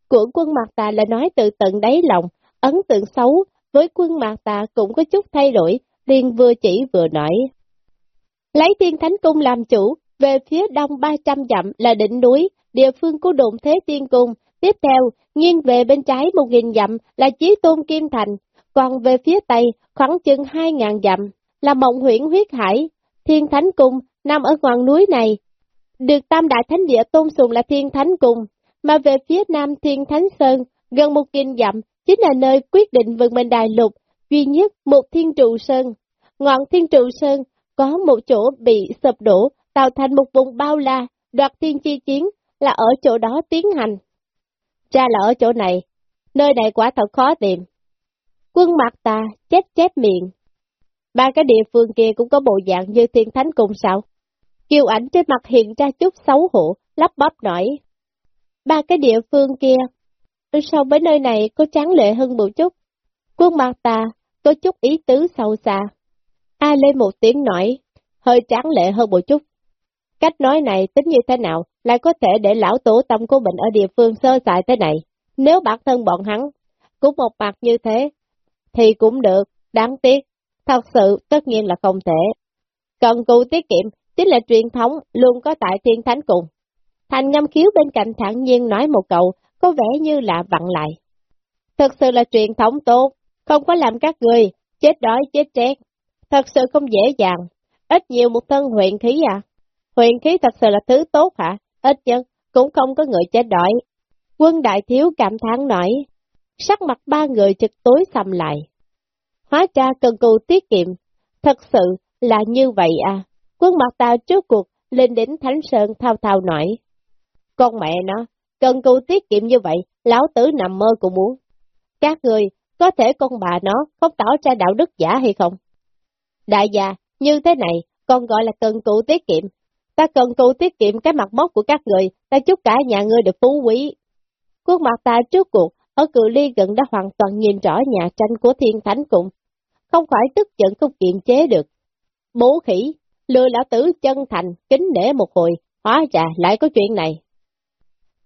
Của quân mặt tà là nói từ tận đáy lòng, ấn tượng xấu, với quân mặt tà cũng có chút thay đổi, liền vừa chỉ vừa nói. Lấy thiên thánh cung làm chủ, về phía đông 300 dặm là đỉnh núi, địa phương của đồn thế tiên cung. Tiếp theo, nghiêng về bên trái 1.000 dặm là chí tôn kim thành, còn về phía tây khoảng chừng hai ngàn dặm là mộng huyễn huyết hải. Thiên thánh cung nằm ở ngọn núi này, được tam đại thánh địa tôn sùng là thiên thánh cung, mà về phía nam thiên thánh sơn gần 1.000 dặm chính là nơi quyết định vận mệnh đại lục, duy nhất một thiên trụ sơn. Ngọn thiên trụ sơn có một chỗ bị sập đổ, tạo thành một vùng bao la, đoạt thiên chi chiến là ở chỗ đó tiến hành. Cha là ở chỗ này, nơi này quả thật khó tìm. Quân mặt ta chết chép miệng. Ba cái địa phương kia cũng có bộ dạng như thiên thánh cùng sao. Kiều ảnh trên mặt hiện ra chút xấu hổ, lắp bắp nổi. Ba cái địa phương kia, so với nơi này có tráng lệ hơn một chút. Quân mặt ta có chút ý tứ sâu xa. A lên một tiếng nói, hơi tráng lệ hơn một chút. Cách nói này tính như thế nào lại có thể để lão tổ tâm của mình ở địa phương sơ sài thế này? Nếu bản thân bọn hắn cũng một mặt như thế, thì cũng được, đáng tiếc. Thật sự tất nhiên là không thể. Cần cù tiết kiệm chính là truyền thống luôn có tại thiên thánh cùng. Thành ngâm khiếu bên cạnh thẳng nhiên nói một câu, có vẻ như là vặn lại. Thật sự là truyền thống tốt, không có làm các người chết đói chết rét. Thật sự không dễ dàng. Ít nhiều một thân huyền khí à? Huyền khí thật sự là thứ tốt hả? Ít nhất cũng không có người chết đói. Quân đại thiếu cảm thán nói, sắc mặt ba người trực tối sầm lại. Hóa ra cần cù tiết kiệm, thật sự là như vậy à? Quân mặt ta trước cuộc lên đến Thánh Sơn thao thao nói. Con mẹ nó, cần cù tiết kiệm như vậy, lão tử nằm mơ cũng muốn. Các người, có thể con bà nó không tỏ ra đạo đức giả hay không? Đại gia, như thế này, còn gọi là cần cù tiết kiệm. Ta cần cù tiết kiệm cái mặt mốc của các người, ta chúc cả nhà ngươi được phú quý. Quân mặt ta trước cuộc, ở cự ly gần đã hoàn toàn nhìn rõ nhà tranh của thiên thánh cùng. Không phải tức giận không kiềm chế được. Bố khỉ, lừa lão tử chân thành, kính nể một hồi, hóa ra lại có chuyện này.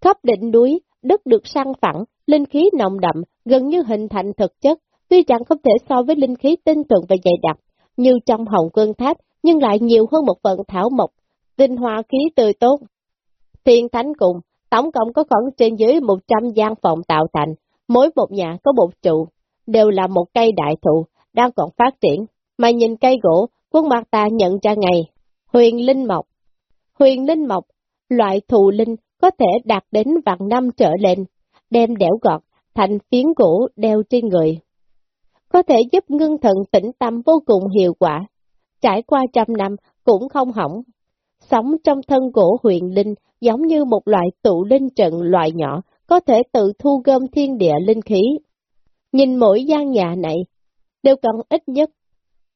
Khắp định núi, đất được săn phẳng, linh khí nồng đậm, gần như hình thành thực chất, tuy chẳng không thể so với linh khí tinh thuần và dày đặc, như trong hồng quân tháp, nhưng lại nhiều hơn một phần thảo mộc, tinh hoa khí tươi tốt. Thiên thánh cùng, tổng cộng có khoảng trên dưới 100 gian phòng tạo thành, mỗi một nhà có một trụ, đều là một cây đại thụ, đang còn phát triển, mà nhìn cây gỗ, quân mặt ta nhận ra ngày, huyền linh mộc. Huyền linh mộc, loại thụ linh có thể đạt đến vạn năm trở lên, đem đẽo gọt thành phiến gỗ đeo trên người. Có thể giúp ngưng thần tĩnh tâm vô cùng hiệu quả, trải qua trăm năm cũng không hỏng. Sống trong thân gỗ huyền linh giống như một loại tụ linh trận loại nhỏ, có thể tự thu gom thiên địa linh khí. Nhìn mỗi gian nhà này, đều cần ít nhất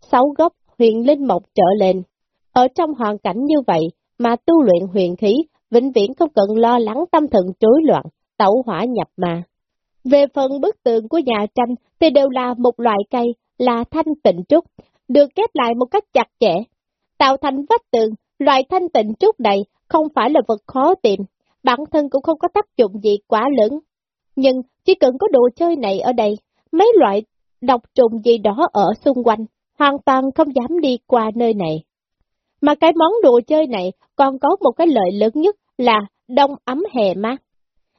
sáu gốc huyền linh mộc trở lên. Ở trong hoàn cảnh như vậy mà tu luyện huyền khí, vĩnh viễn không cần lo lắng tâm thần rối loạn, tẩu hỏa nhập mà. Về phần bức tường của nhà tranh thì đều là một loại cây, là thanh tịnh trúc, được ghép lại một cách chặt chẽ, tạo thành vách tường. Loại thanh tịnh trúc này không phải là vật khó tìm, bản thân cũng không có tác dụng gì quá lớn. Nhưng chỉ cần có đồ chơi này ở đây, mấy loại độc trùng gì đó ở xung quanh, hoàn toàn không dám đi qua nơi này. Mà cái món đồ chơi này còn có một cái lợi lớn nhất là đông ấm hè mát,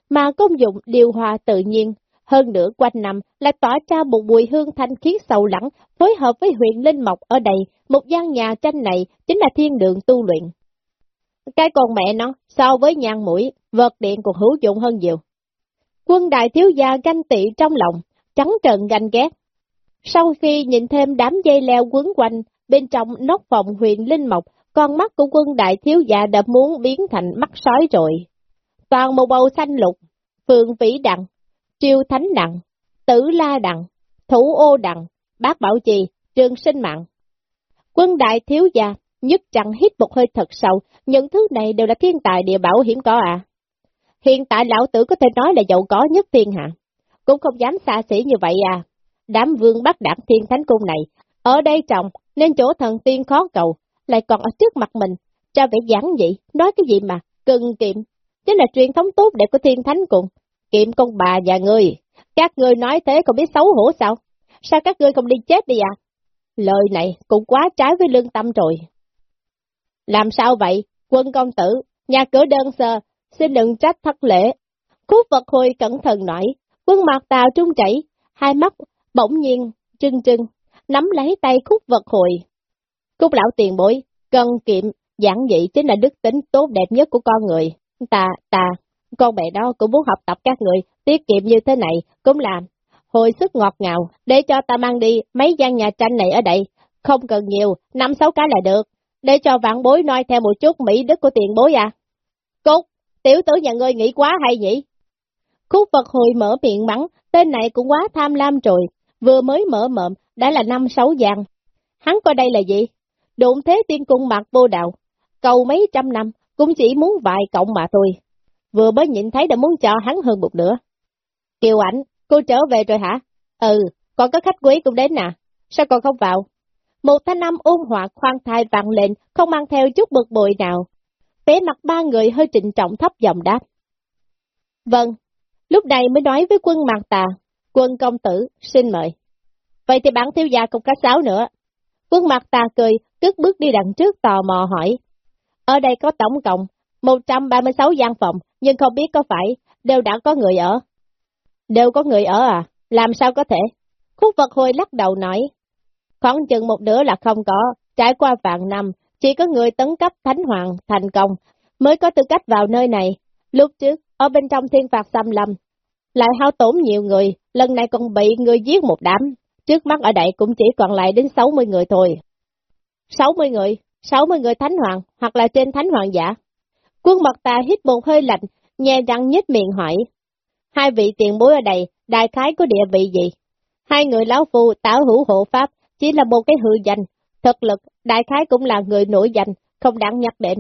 mà công dụng điều hòa tự nhiên, hơn nữa quanh năm lại tỏa ra một mùi hương thanh khiết sâu lắng, phối hợp với huyện Linh Mộc ở đây, một gian nhà tranh này chính là thiên đường tu luyện. Cái con mẹ nó, so với nhang mũi, vật điện còn hữu dụng hơn nhiều. Quân đại thiếu gia ganh tị trong lòng, trắng trợn ganh ghét. Sau khi nhìn thêm đám dây leo quấn quanh, bên trong nóc phòng huyện Linh Mộc, con mắt của quân đại thiếu gia đã muốn biến thành mắt sói rồi. Toàn một bầu xanh lục, phường vĩ đặng, triều thánh đặng, tử la đặng, thủ ô đặng, bác bảo trì, trường sinh mạng. Quân đại thiếu gia, nhất chẳng hít một hơi thật sâu, những thứ này đều là thiên tài địa bảo hiểm có à. Hiện tại lão tử có thể nói là giàu có nhất thiên hạ, cũng không dám xa xỉ như vậy à. Đám vương bắt đảng thiên thánh cung này, ở đây trọng, nên chỗ thần tiên khó cầu, lại còn ở trước mặt mình, ra vẻ giảng dị, nói cái gì mà, cần kiệm, chính là truyền thống tốt đẹp của thiên thánh cung, kiệm con bà và ngươi, các ngươi nói thế còn biết xấu hổ sao, sao các ngươi không đi chết đi à? Lời này cũng quá trái với lương tâm rồi. Làm sao vậy, quân công tử, nhà cửa đơn sơ, xin đừng trách thất lễ. Khúc vật hồi cẩn thận nói, quân mặt tàu trung chảy, hai mắt bỗng nhiên, trưng trưng, nắm lấy tay khúc vật hồi. Cúc lão tiền bối, cân kiệm, giảng dị chính là đức tính tốt đẹp nhất của con người. Ta, ta, con mẹ đó cũng muốn học tập các người, tiết kiệm như thế này, cũng làm. hồi sức ngọt ngào, để cho ta mang đi mấy gian nhà tranh này ở đây, không cần nhiều, năm sáu cái là được, để cho vạn bối noi theo một chút mỹ đức của tiền bối à. Cút, tiểu tử nhà ngươi nghĩ quá hay nhỉ? Khúc vật hồi mở miệng mắng, tên này cũng quá tham lam rồi, vừa mới mở mộm, đã là năm sáu gian. Hắn coi đây là gì? Đụng thế tiên cung mặt vô đạo, cầu mấy trăm năm, cũng chỉ muốn vài cộng mà thôi. Vừa mới nhìn thấy đã muốn cho hắn hơn một nửa. Kiều ảnh, cô trở về rồi hả? Ừ, còn có khách quý cũng đến nè, sao còn không vào? Một thanh âm ôn hòa khoan thai vang lên, không mang theo chút bực bội nào. Tế mặt ba người hơi trịnh trọng thấp giọng đáp. Vâng, lúc này mới nói với quân mạc tà, quân công tử, xin mời. Vậy thì bản thiếu gia cũng cá sáo nữa. Quân mặt tà cười, cất bước đi đằng trước tò mò hỏi. Ở đây có tổng cộng 136 gian phòng, nhưng không biết có phải đều đã có người ở. Đều có người ở à? Làm sao có thể? Khúc vật hồi lắc đầu nói. Khoảng chừng một nửa là không có, trải qua vạn năm, chỉ có người tấn cấp thánh hoàng thành công mới có tư cách vào nơi này. Lúc trước, ở bên trong thiên phạt xâm lâm, lại hao tổn nhiều người, lần này còn bị người giết một đám. Trước mắt ở đây cũng chỉ còn lại đến 60 người thôi. 60 người, 60 người thánh hoàng, hoặc là trên thánh hoàng giả. Quân mặt ta hít một hơi lạnh, nhè răng nhếch miệng hỏi. Hai vị tiền bối ở đây, đại khái có địa vị gì? Hai người lão phu tảo hữu hộ pháp, chỉ là một cái hư danh, thực lực, đại khái cũng là người nổi danh, không đáng nhắc đến.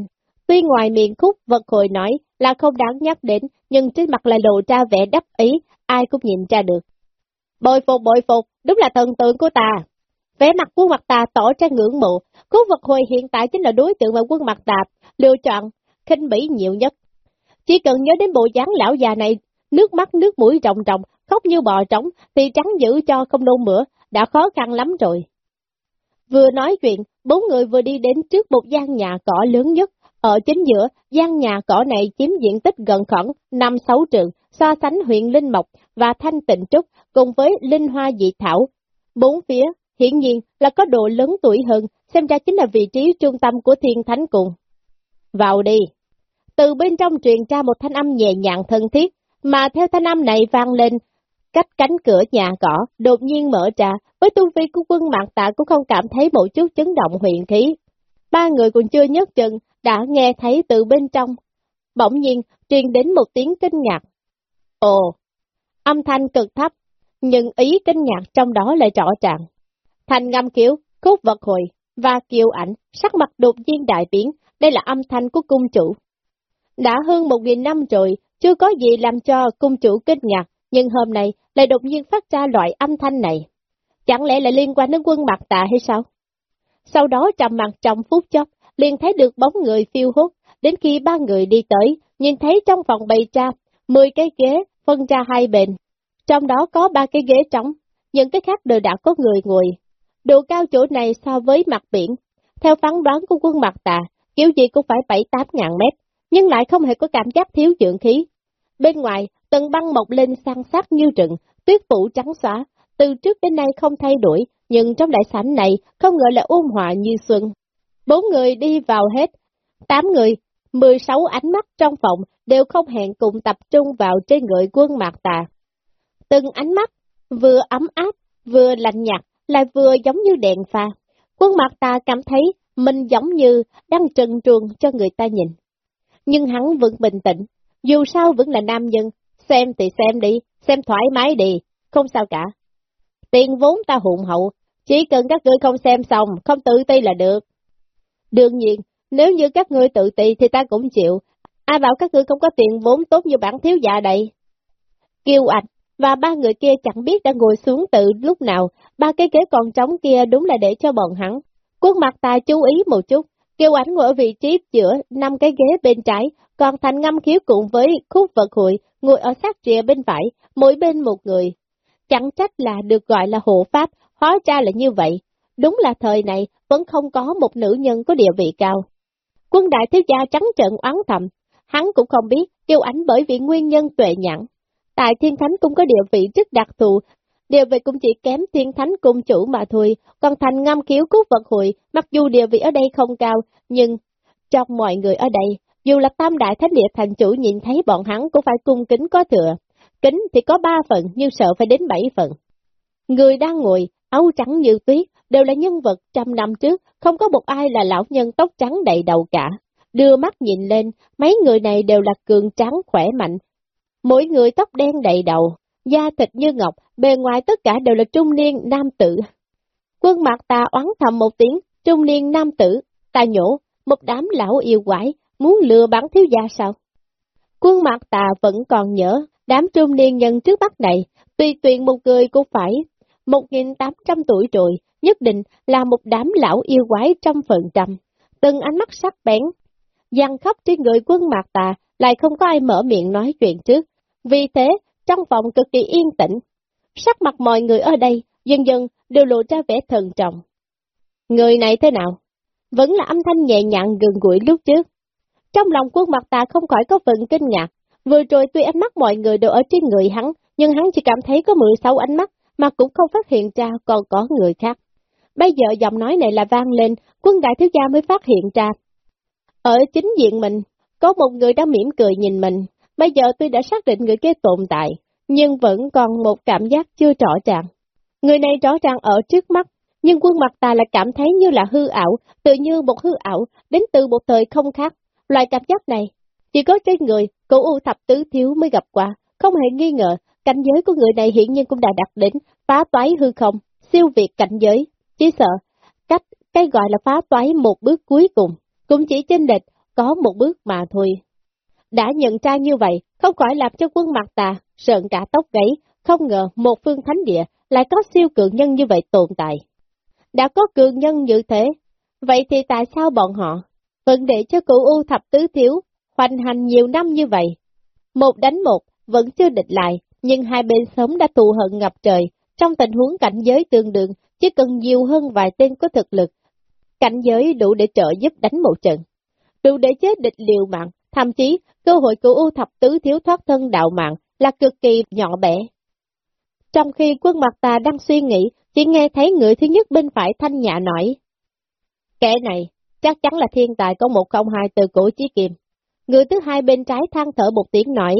Tuy ngoài miệng khúc vật hồi nói là không đáng nhắc đến, nhưng trên mặt lại lộ ra vẻ đắc ý, ai cũng nhìn ra được. Bội phục bội phục, đúng là thần tượng của ta. Vẻ mặt quân mặt tà tỏ ra ngưỡng mộ, khúc vật hồi hiện tại chính là đối tượng mà quân mặt tà lựa chọn, khinh bỉ nhiều nhất. Chỉ cần nhớ đến bộ dáng lão già này, nước mắt nước mũi rồng rồng, khóc như bò trống, thì trắng giữ cho không nôn mửa, đã khó khăn lắm rồi. Vừa nói chuyện, bốn người vừa đi đến trước một gian nhà cỏ lớn nhất. Ở chính giữa, gian nhà cỏ này chiếm diện tích gần khoảng 5-6 trường, so sánh huyện Linh Mộc và Thanh Tịnh Trúc cùng với Linh Hoa Dị Thảo. Bốn phía, hiển nhiên là có độ lớn tuổi hơn, xem ra chính là vị trí trung tâm của thiên thánh cùng. Vào đi! Từ bên trong truyền ra một thanh âm nhẹ nhàng thân thiết, mà theo thanh âm này vang lên, cách cánh cửa nhà cỏ, đột nhiên mở ra, với tu vi của quân mạng tạ cũng không cảm thấy một chút chấn động huyền khí. Ba người còn chưa nhấc chân, đã nghe thấy từ bên trong. Bỗng nhiên, truyền đến một tiếng kinh ngạc. Ồ, âm thanh cực thấp, nhưng ý kinh ngạc trong đó lại rõ ràng. Thành ngâm kiểu, khúc vật hồi, và kiều ảnh, sắc mặt đột nhiên đại biến, đây là âm thanh của cung chủ. Đã hơn một nghìn năm rồi, chưa có gì làm cho cung chủ kinh ngạc, nhưng hôm nay lại đột nhiên phát ra loại âm thanh này. Chẳng lẽ lại liên quan đến quân mặt tạ hay sao? Sau đó trầm mặt trong phút chốc, liền thấy được bóng người phiêu hút, đến khi ba người đi tới, nhìn thấy trong phòng bày ra, 10 cái ghế phân ra hai bên. Trong đó có ba cái ghế trống, những cái khác đều đã có người ngồi. Độ cao chỗ này so với mặt biển, theo phán đoán của quân mặt tạ, kiểu gì cũng phải 7-8 ngàn mét, nhưng lại không hề có cảm giác thiếu dưỡng khí. Bên ngoài, tầng băng mọc lên sang sát như rừng, tuyết phủ trắng xóa, từ trước đến nay không thay đổi, nhưng trong đại sảnh này không ngờ là ôn hòa như xuân. Bốn người đi vào hết, tám người, mười sáu ánh mắt trong phòng đều không hẹn cùng tập trung vào trên người quân mạc tà. Từng ánh mắt, vừa ấm áp, vừa lạnh nhạt, lại vừa giống như đèn pha. Quân mạc tà cảm thấy mình giống như đang trần truồng cho người ta nhìn. Nhưng hắn vẫn bình tĩnh, dù sao vẫn là nam nhân, xem thì xem đi, xem thoải mái đi, không sao cả. Tiền vốn ta hụn hậu, chỉ cần các ngươi không xem xong, không tự ti là được. Đương nhiên, nếu như các ngươi tự ti thì ta cũng chịu, ai bảo các ngươi không có tiền vốn tốt như bản thiếu dạ đây. Kiều Ảnh và ba người kia chẳng biết đã ngồi xuống từ lúc nào, ba cái ghế còn trống kia đúng là để cho bọn hắn. Quân mặt ta chú ý một chút, Kiều Ảnh ngồi ở vị trí giữa năm cái ghế bên trái, còn Thành Ngâm Khiếu cùng với khúc vật hội ngồi ở sát rìa bên phải, mỗi bên một người. Chẳng trách là được gọi là hộ pháp, hóa ra là như vậy. Đúng là thời này vẫn không có một nữ nhân có địa vị cao. Quân đại thiếu gia trắng trợn oán thầm, hắn cũng không biết Kiều Ảnh bởi vì nguyên nhân tuệ nhãn. Tại Thiên Thánh cũng có địa vị rất đặc thù, địa vị cũng chỉ kém Thiên Thánh cung chủ mà thôi, còn thành ngâm khiếu cúc vật hội, mặc dù địa vị ở đây không cao, nhưng trong mọi người ở đây, dù là tam đại thánh địa thành chủ nhìn thấy bọn hắn cũng phải cung kính có thừa. kính thì có ba phần nhưng sợ phải đến bảy phần. Người đang ngồi, áo trắng như tuyết, đều là nhân vật trăm năm trước, không có một ai là lão nhân tóc trắng đầy đầu cả. Đưa mắt nhìn lên, mấy người này đều là cường trắng khỏe mạnh. Mỗi người tóc đen đầy đầu, da thịt như ngọc, bề ngoài tất cả đều là trung niên nam tử. Quân mặt ta oán thầm một tiếng, trung niên nam tử, ta nhổ, một đám lão yêu quái, muốn lừa bán thiếu gia sao? Quân mặt ta vẫn còn nhớ, đám trung niên nhân trước mắt này, tùy tiện một người cũng phải 1.800 tuổi rồi, nhất định là một đám lão yêu quái trăm phần trăm. Từng ánh mắt sắc bén, giăng khóc trên người quân mạc tà, lại không có ai mở miệng nói chuyện trước. Vì thế, trong phòng cực kỳ yên tĩnh, sắc mặt mọi người ở đây, dần dần đều lộ ra vẻ thần trọng. Người này thế nào? Vẫn là âm thanh nhẹ nhàng gần gũi lúc trước. Trong lòng quân mặt ta không khỏi có phần kinh ngạc, vừa rồi tuy ánh mắt mọi người đều ở trên người hắn, nhưng hắn chỉ cảm thấy có 16 ánh mắt, mà cũng không phát hiện ra còn có người khác. Bây giờ giọng nói này là vang lên, quân đại thiếu gia mới phát hiện ra. Ở chính diện mình, có một người đang mỉm cười nhìn mình, bây giờ tôi đã xác định người kia tồn tại, nhưng vẫn còn một cảm giác chưa rõ ràng. Người này rõ ràng ở trước mắt, nhưng quân mặt ta lại cảm thấy như là hư ảo, tự như một hư ảo, đến từ một thời không khác. Loại cảm giác này, chỉ có trên người, cổ u thập tứ thiếu mới gặp qua, không hề nghi ngờ, cảnh giới của người này hiển nhiên cũng đã đạt đến phá toái hư không, siêu việt cảnh giới, chỉ sợ, cách cái gọi là phá toái một bước cuối cùng, cũng chỉ trên địch có một bước mà thôi. Đã nhận ra như vậy, không khỏi làm cho quân mặt tà, sợn cả tóc gáy, không ngờ một phương thánh địa lại có siêu cường nhân như vậy tồn tại. Đã có cường nhân như thế, vậy thì tại sao bọn họ vẫn để cho cụ U thập tứ thiếu hoành hành nhiều năm như vậy? Một đánh một, vẫn chưa địch lại, nhưng hai bên sống đã thù hận ngập trời, trong tình huống cảnh giới tương đương, chỉ cần nhiều hơn vài tên có thực lực, cảnh giới đủ để trợ giúp đánh một trận, đủ để chết địch liều mạng, thậm chí cơ hội của U thập tứ thiếu thoát thân đạo mạng là cực kỳ nhỏ bé. Trong khi quân mặt ta đang suy nghĩ, chỉ nghe thấy người thứ nhất bên phải thanh nhạ nói. Kẻ này, chắc chắn là thiên tài có một không hai từ cổ chí kiềm. Người thứ hai bên trái than thở một tiếng nói.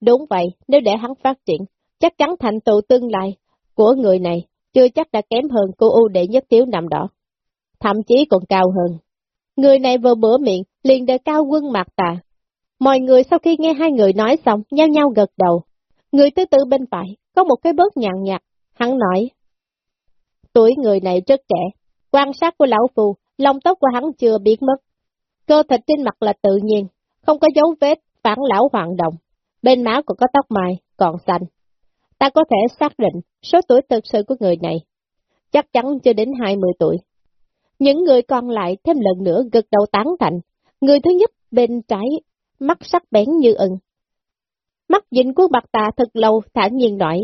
Đúng vậy, nếu để hắn phát triển, chắc chắn thành tựu tương lai của người này chưa chắc đã kém hơn cô U đệ nhất thiếu nằm đỏ. Thậm chí còn cao hơn. Người này vừa bữa miệng, liền đề cao quân mặt tà. Mọi người sau khi nghe hai người nói xong, nhau nhau gật đầu. Người thứ tư bên phải, có một cái bớt nhàn nhạt, hắn nói. Tuổi người này rất trẻ, quan sát của lão phù, lông tóc của hắn chưa biến mất. Cơ thịt trên mặt là tự nhiên, không có dấu vết, phản lão hoạt động. Bên má còn có tóc mai, còn xanh. Ta có thể xác định số tuổi thực sự của người này. Chắc chắn chưa đến 20 tuổi. Những người còn lại thêm lần nữa gật đầu tán thành. Người thứ nhất bên trái, mắt sắc bén như ưng. Mắt dính của bạc tà thật lâu thản nhiên nói.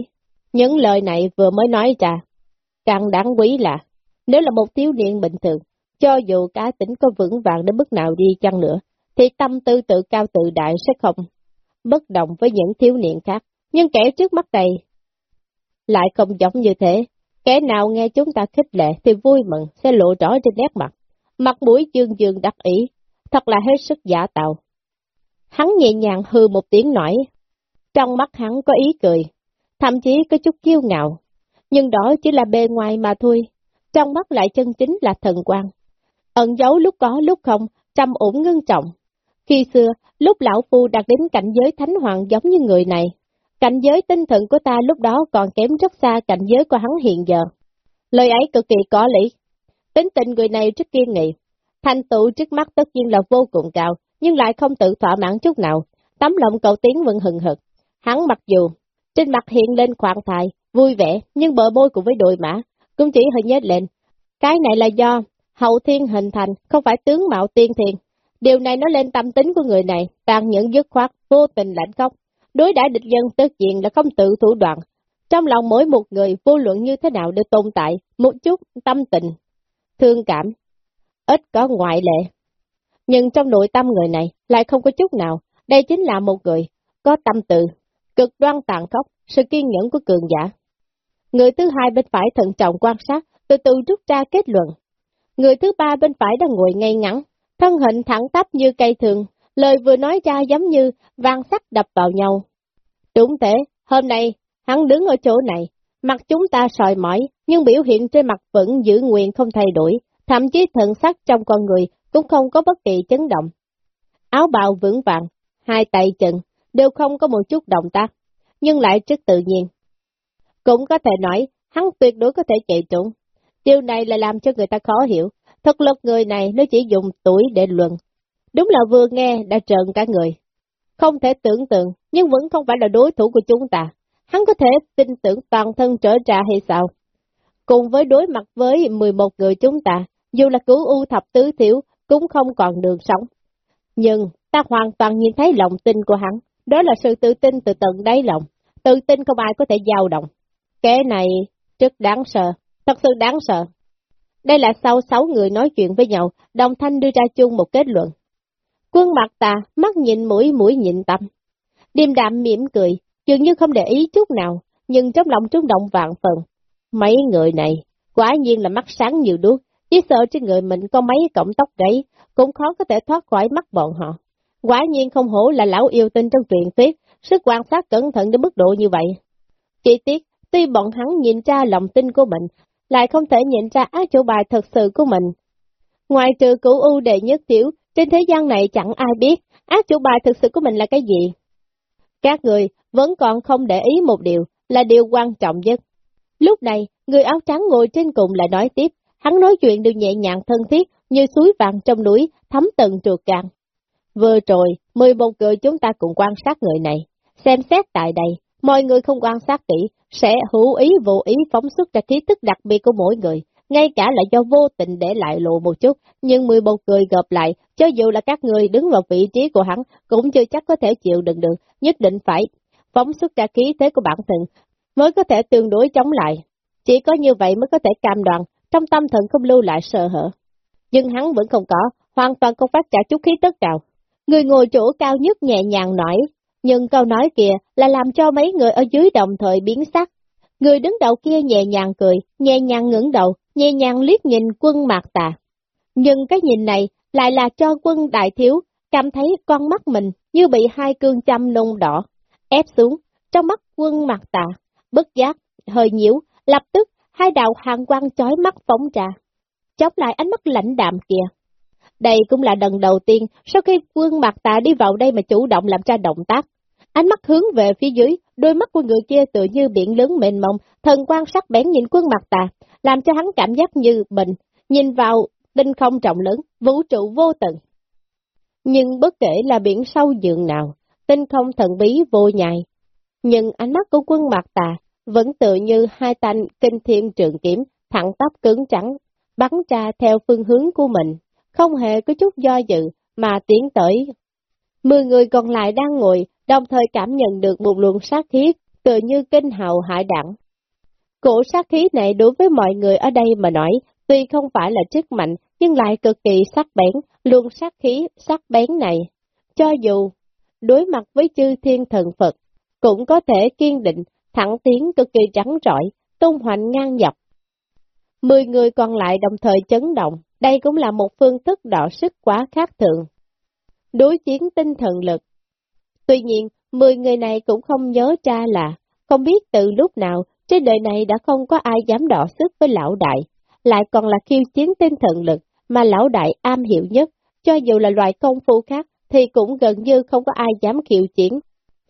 Những lời này vừa mới nói ra. Càng đáng quý là, nếu là một thiếu niên bình thường, cho dù cá tính có vững vàng đến mức nào đi chăng nữa, thì tâm tư tự cao tự đại sẽ không bất đồng với những thiếu niên khác. Nhưng kẻ trước mắt này lại không giống như thế. Kẻ nào nghe chúng ta khích lệ thì vui mừng sẽ lộ rõ trên nét mặt. Mặt mũi dương dương đắc ý, thật là hết sức giả tạo. Hắn nhẹ nhàng hư một tiếng nói, trong mắt hắn có ý cười, thậm chí có chút kiêu ngạo, nhưng đó chỉ là bề ngoài mà thôi, trong mắt lại chân chính là thần quan. Ẩn giấu lúc có lúc không, trầm ổn ngưng trọng. Khi xưa, lúc lão phu đạt đến cảnh giới thánh hoàng giống như người này, Cảnh giới tinh thần của ta lúc đó còn kém rất xa cảnh giới của hắn hiện giờ. Lời ấy cực kỳ có lý. Tính tình người này rất kiên nghị. Thành tựu trước mắt tất nhiên là vô cùng cao, nhưng lại không tự thỏa mãn chút nào. Tấm lòng cầu tiến vẫn hừng hực. Hắn mặc dù, trên mặt hiện lên khoan thai, vui vẻ, nhưng bờ môi cùng với đội mã, cũng chỉ hơi nhếch lên. Cái này là do hậu thiên hình thành, không phải tướng mạo tiên thiên. Điều này nói lên tâm tính của người này, tàn nhẫn dứt khoát, vô tình lãnh cốc. Đối đãi địch dân tất diện là không tự thủ đoạn. Trong lòng mỗi một người vô luận như thế nào để tồn tại, một chút tâm tình, thương cảm, ít có ngoại lệ. Nhưng trong nội tâm người này lại không có chút nào, đây chính là một người có tâm tự, cực đoan tàn khốc, sự kiên nhẫn của cường giả. Người thứ hai bên phải thận trọng quan sát, từ từ rút ra kết luận. Người thứ ba bên phải đang ngồi ngay ngắn, thân hình thẳng tắp như cây thường, lời vừa nói ra giống như vang sắt đập vào nhau. Đúng thế, Hôm nay, hắn đứng ở chỗ này, mặt chúng ta sòi mỏi, nhưng biểu hiện trên mặt vẫn giữ nguyện không thay đổi, thậm chí thần sắc trong con người cũng không có bất kỳ chấn động. Áo bào vững vàng, hai tay chân, đều không có một chút động tác, nhưng lại rất tự nhiên. Cũng có thể nói, hắn tuyệt đối có thể chạy trốn. Điều này là làm cho người ta khó hiểu, thật lực người này nó chỉ dùng tuổi để luận. Đúng là vừa nghe đã trợn cả người. Không thể tưởng tượng, nhưng vẫn không phải là đối thủ của chúng ta. Hắn có thể tin tưởng toàn thân trở ra hay sao? Cùng với đối mặt với 11 người chúng ta, dù là cứu u thập tứ thiếu, cũng không còn đường sống. Nhưng, ta hoàn toàn nhìn thấy lòng tin của hắn, đó là sự tự tin từ tận đáy lòng, tự tin không ai có thể dao động. Kế này rất đáng sợ, thật sự đáng sợ. Đây là sau sáu người nói chuyện với nhau, đồng thanh đưa ra chung một kết luận. Quân mặt ta, mắt nhìn mũi mũi nhìn tâm. Điềm đạm mỉm cười, dường như không để ý chút nào, nhưng trong lòng trúng động vạn phần. Mấy người này, quả nhiên là mắt sáng nhiều đuốc, chỉ sợ trên người mình có mấy cọng tóc gãy, cũng khó có thể thoát khỏi mắt bọn họ. Quả nhiên không hổ là lão yêu tinh trong truyền thuyết, sức quan sát cẩn thận đến mức độ như vậy. Chỉ tiếc, tuy bọn hắn nhìn ra lòng tin của mình, lại không thể nhìn ra ác chủ bài thật sự của mình. Ngoài trừ cửu u đệ nhất tiểu, trên thế gian này chẳng ai biết ác chủ bài thực sự của mình là cái gì. Các người vẫn còn không để ý một điều, là điều quan trọng nhất. Lúc này, người áo trắng ngồi trên cùng lại nói tiếp, hắn nói chuyện đều nhẹ nhàng thân thiết, như suối vàng trong núi, thấm tận trượt càng. Vừa rồi, 11 người chúng ta cùng quan sát người này. Xem xét tại đây, mọi người không quan sát kỹ, sẽ hữu ý vô ý phóng xuất ra khí thức đặc biệt của mỗi người, ngay cả là do vô tình để lại lộ một chút, nhưng 11 người gộp lại, cho dù là các người đứng vào vị trí của hắn, cũng chưa chắc có thể chịu đựng được, nhất định phải phóng xuất ra khí thế của bản thân, mới có thể tương đối chống lại. Chỉ có như vậy mới có thể cam đoan, trong tâm thần không lưu lại sợ hở. Nhưng hắn vẫn không có, hoàn toàn không phát trả chút khí tức nào. Người ngồi chỗ cao nhất nhẹ nhàng nói, nhưng câu nói kia là làm cho mấy người ở dưới đồng thời biến sắc. Người đứng đầu kia nhẹ nhàng cười, nhẹ nhàng ngẩng đầu, nhẹ nhàng liếc nhìn quân mạc tà. Nhưng cái nhìn này lại là cho quân đại thiếu cảm thấy con mắt mình như bị hai cương châm nung đỏ, ép xuống, trong mắt quân mạc tà, bất giác, hơi nhiễu, lập tức hai đạo hàng quang chói mắt phóng ra, chốc lại ánh mắt lãnh đạm kìa. Đây cũng là lần đầu tiên sau khi quân mặt tà đi vào đây mà chủ động làm ra động tác. Ánh mắt hướng về phía dưới, đôi mắt của người kia tự như biển lớn mênh mông, thần quan sắc bén nhìn quân mặt tà, làm cho hắn cảm giác như mình, nhìn vào tinh không trọng lớn, vũ trụ vô tận. Nhưng bất kể là biển sâu dường nào, tinh không thần bí vô nhài, nhưng ánh mắt của quân mặt tà vẫn tự như hai tanh kinh thiên trường kiếm, thẳng tắp cứng trắng, bắn ra theo phương hướng của mình, không hề có chút do dự mà tiến tới. Mười người còn lại đang ngồi, đồng thời cảm nhận được một luồng sát khí, tự như kinh hào hải đẳng. Cổ sát khí này đối với mọi người ở đây mà nói, tuy không phải là chức mạnh, nhưng lại cực kỳ sắc bén, luồng sát khí, sắc bén này. Cho dù đối mặt với chư thiên thần Phật, cũng có thể kiên định, thẳng tiến cực kỳ trắng trọi, tung hoành ngang dọc. Mười người còn lại đồng thời chấn động, đây cũng là một phương thức đỏ sức quá khác thường. Đối chiến tinh thần lực. Tuy nhiên, mười người này cũng không nhớ ra là, không biết từ lúc nào trên đời này đã không có ai dám đỏ sức với lão đại, lại còn là khiêu chiến tinh thần lực mà lão đại am hiểu nhất, cho dù là loại công phu khác thì cũng gần như không có ai dám khiêu chiến.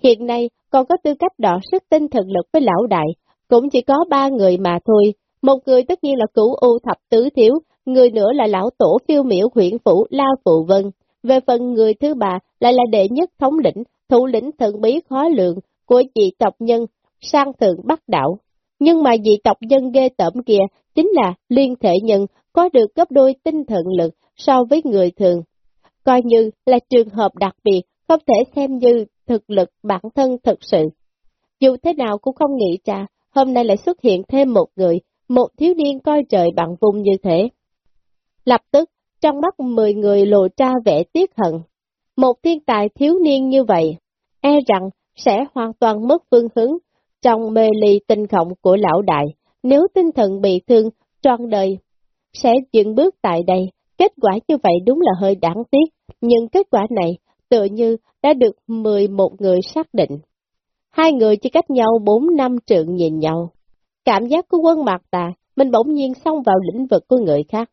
Hiện nay còn có tư cách đỏ sức tinh thần lực với lão đại, cũng chỉ có ba người mà thôi, một người tất nhiên là cửu u thập tứ thiếu, người nữa là lão tổ phiêu miểu huyện phủ La Phụ Vân. Về phần người thứ ba lại là đệ nhất thống lĩnh, thủ lĩnh thần bí khó lượng của dị tộc nhân sang thượng bắc đảo. Nhưng mà dị tộc nhân ghê tởm kia chính là liên thể nhân có được gấp đôi tinh thần lực so với người thường. Coi như là trường hợp đặc biệt, không thể xem như thực lực bản thân thực sự. Dù thế nào cũng không nghĩ ra, hôm nay lại xuất hiện thêm một người, một thiếu niên coi trời bằng vùng như thế. Lập tức, trong mắt 10 người lộ ra vẻ tiếc hận. Một thiên tài thiếu niên như vậy, e rằng sẽ hoàn toàn mất phương hướng trong mê ly tinh khổng của lão đại, nếu tinh thần bị thương, trọn đời, sẽ dừng bước tại đây. Kết quả như vậy đúng là hơi đáng tiếc, nhưng kết quả này tự như đã được 11 người xác định. Hai người chỉ cách nhau bốn năm trượng nhìn nhau. Cảm giác của quân mặt tà, mình bỗng nhiên xông vào lĩnh vực của người khác.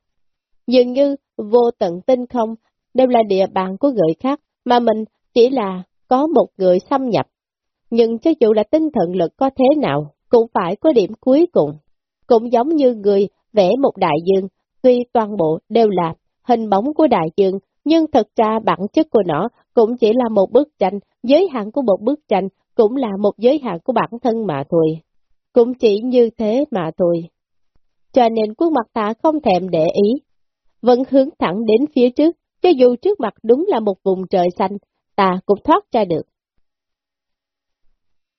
Dường như vô tận tinh không đều là địa bàn của người khác, mà mình chỉ là có một người xâm nhập. Nhưng cho dù là tinh thần lực có thế nào, cũng phải có điểm cuối cùng. Cũng giống như người vẽ một đại dương, tuy toàn bộ đều là hình bóng của đại dương, nhưng thật ra bản chất của nó cũng chỉ là một bức tranh, giới hạn của một bức tranh cũng là một giới hạn của bản thân mà thôi. Cũng chỉ như thế mà thôi. Cho nên quân mặt ta không thèm để ý, vẫn hướng thẳng đến phía trước, cho dù trước mặt đúng là một vùng trời xanh, ta cũng thoát ra được.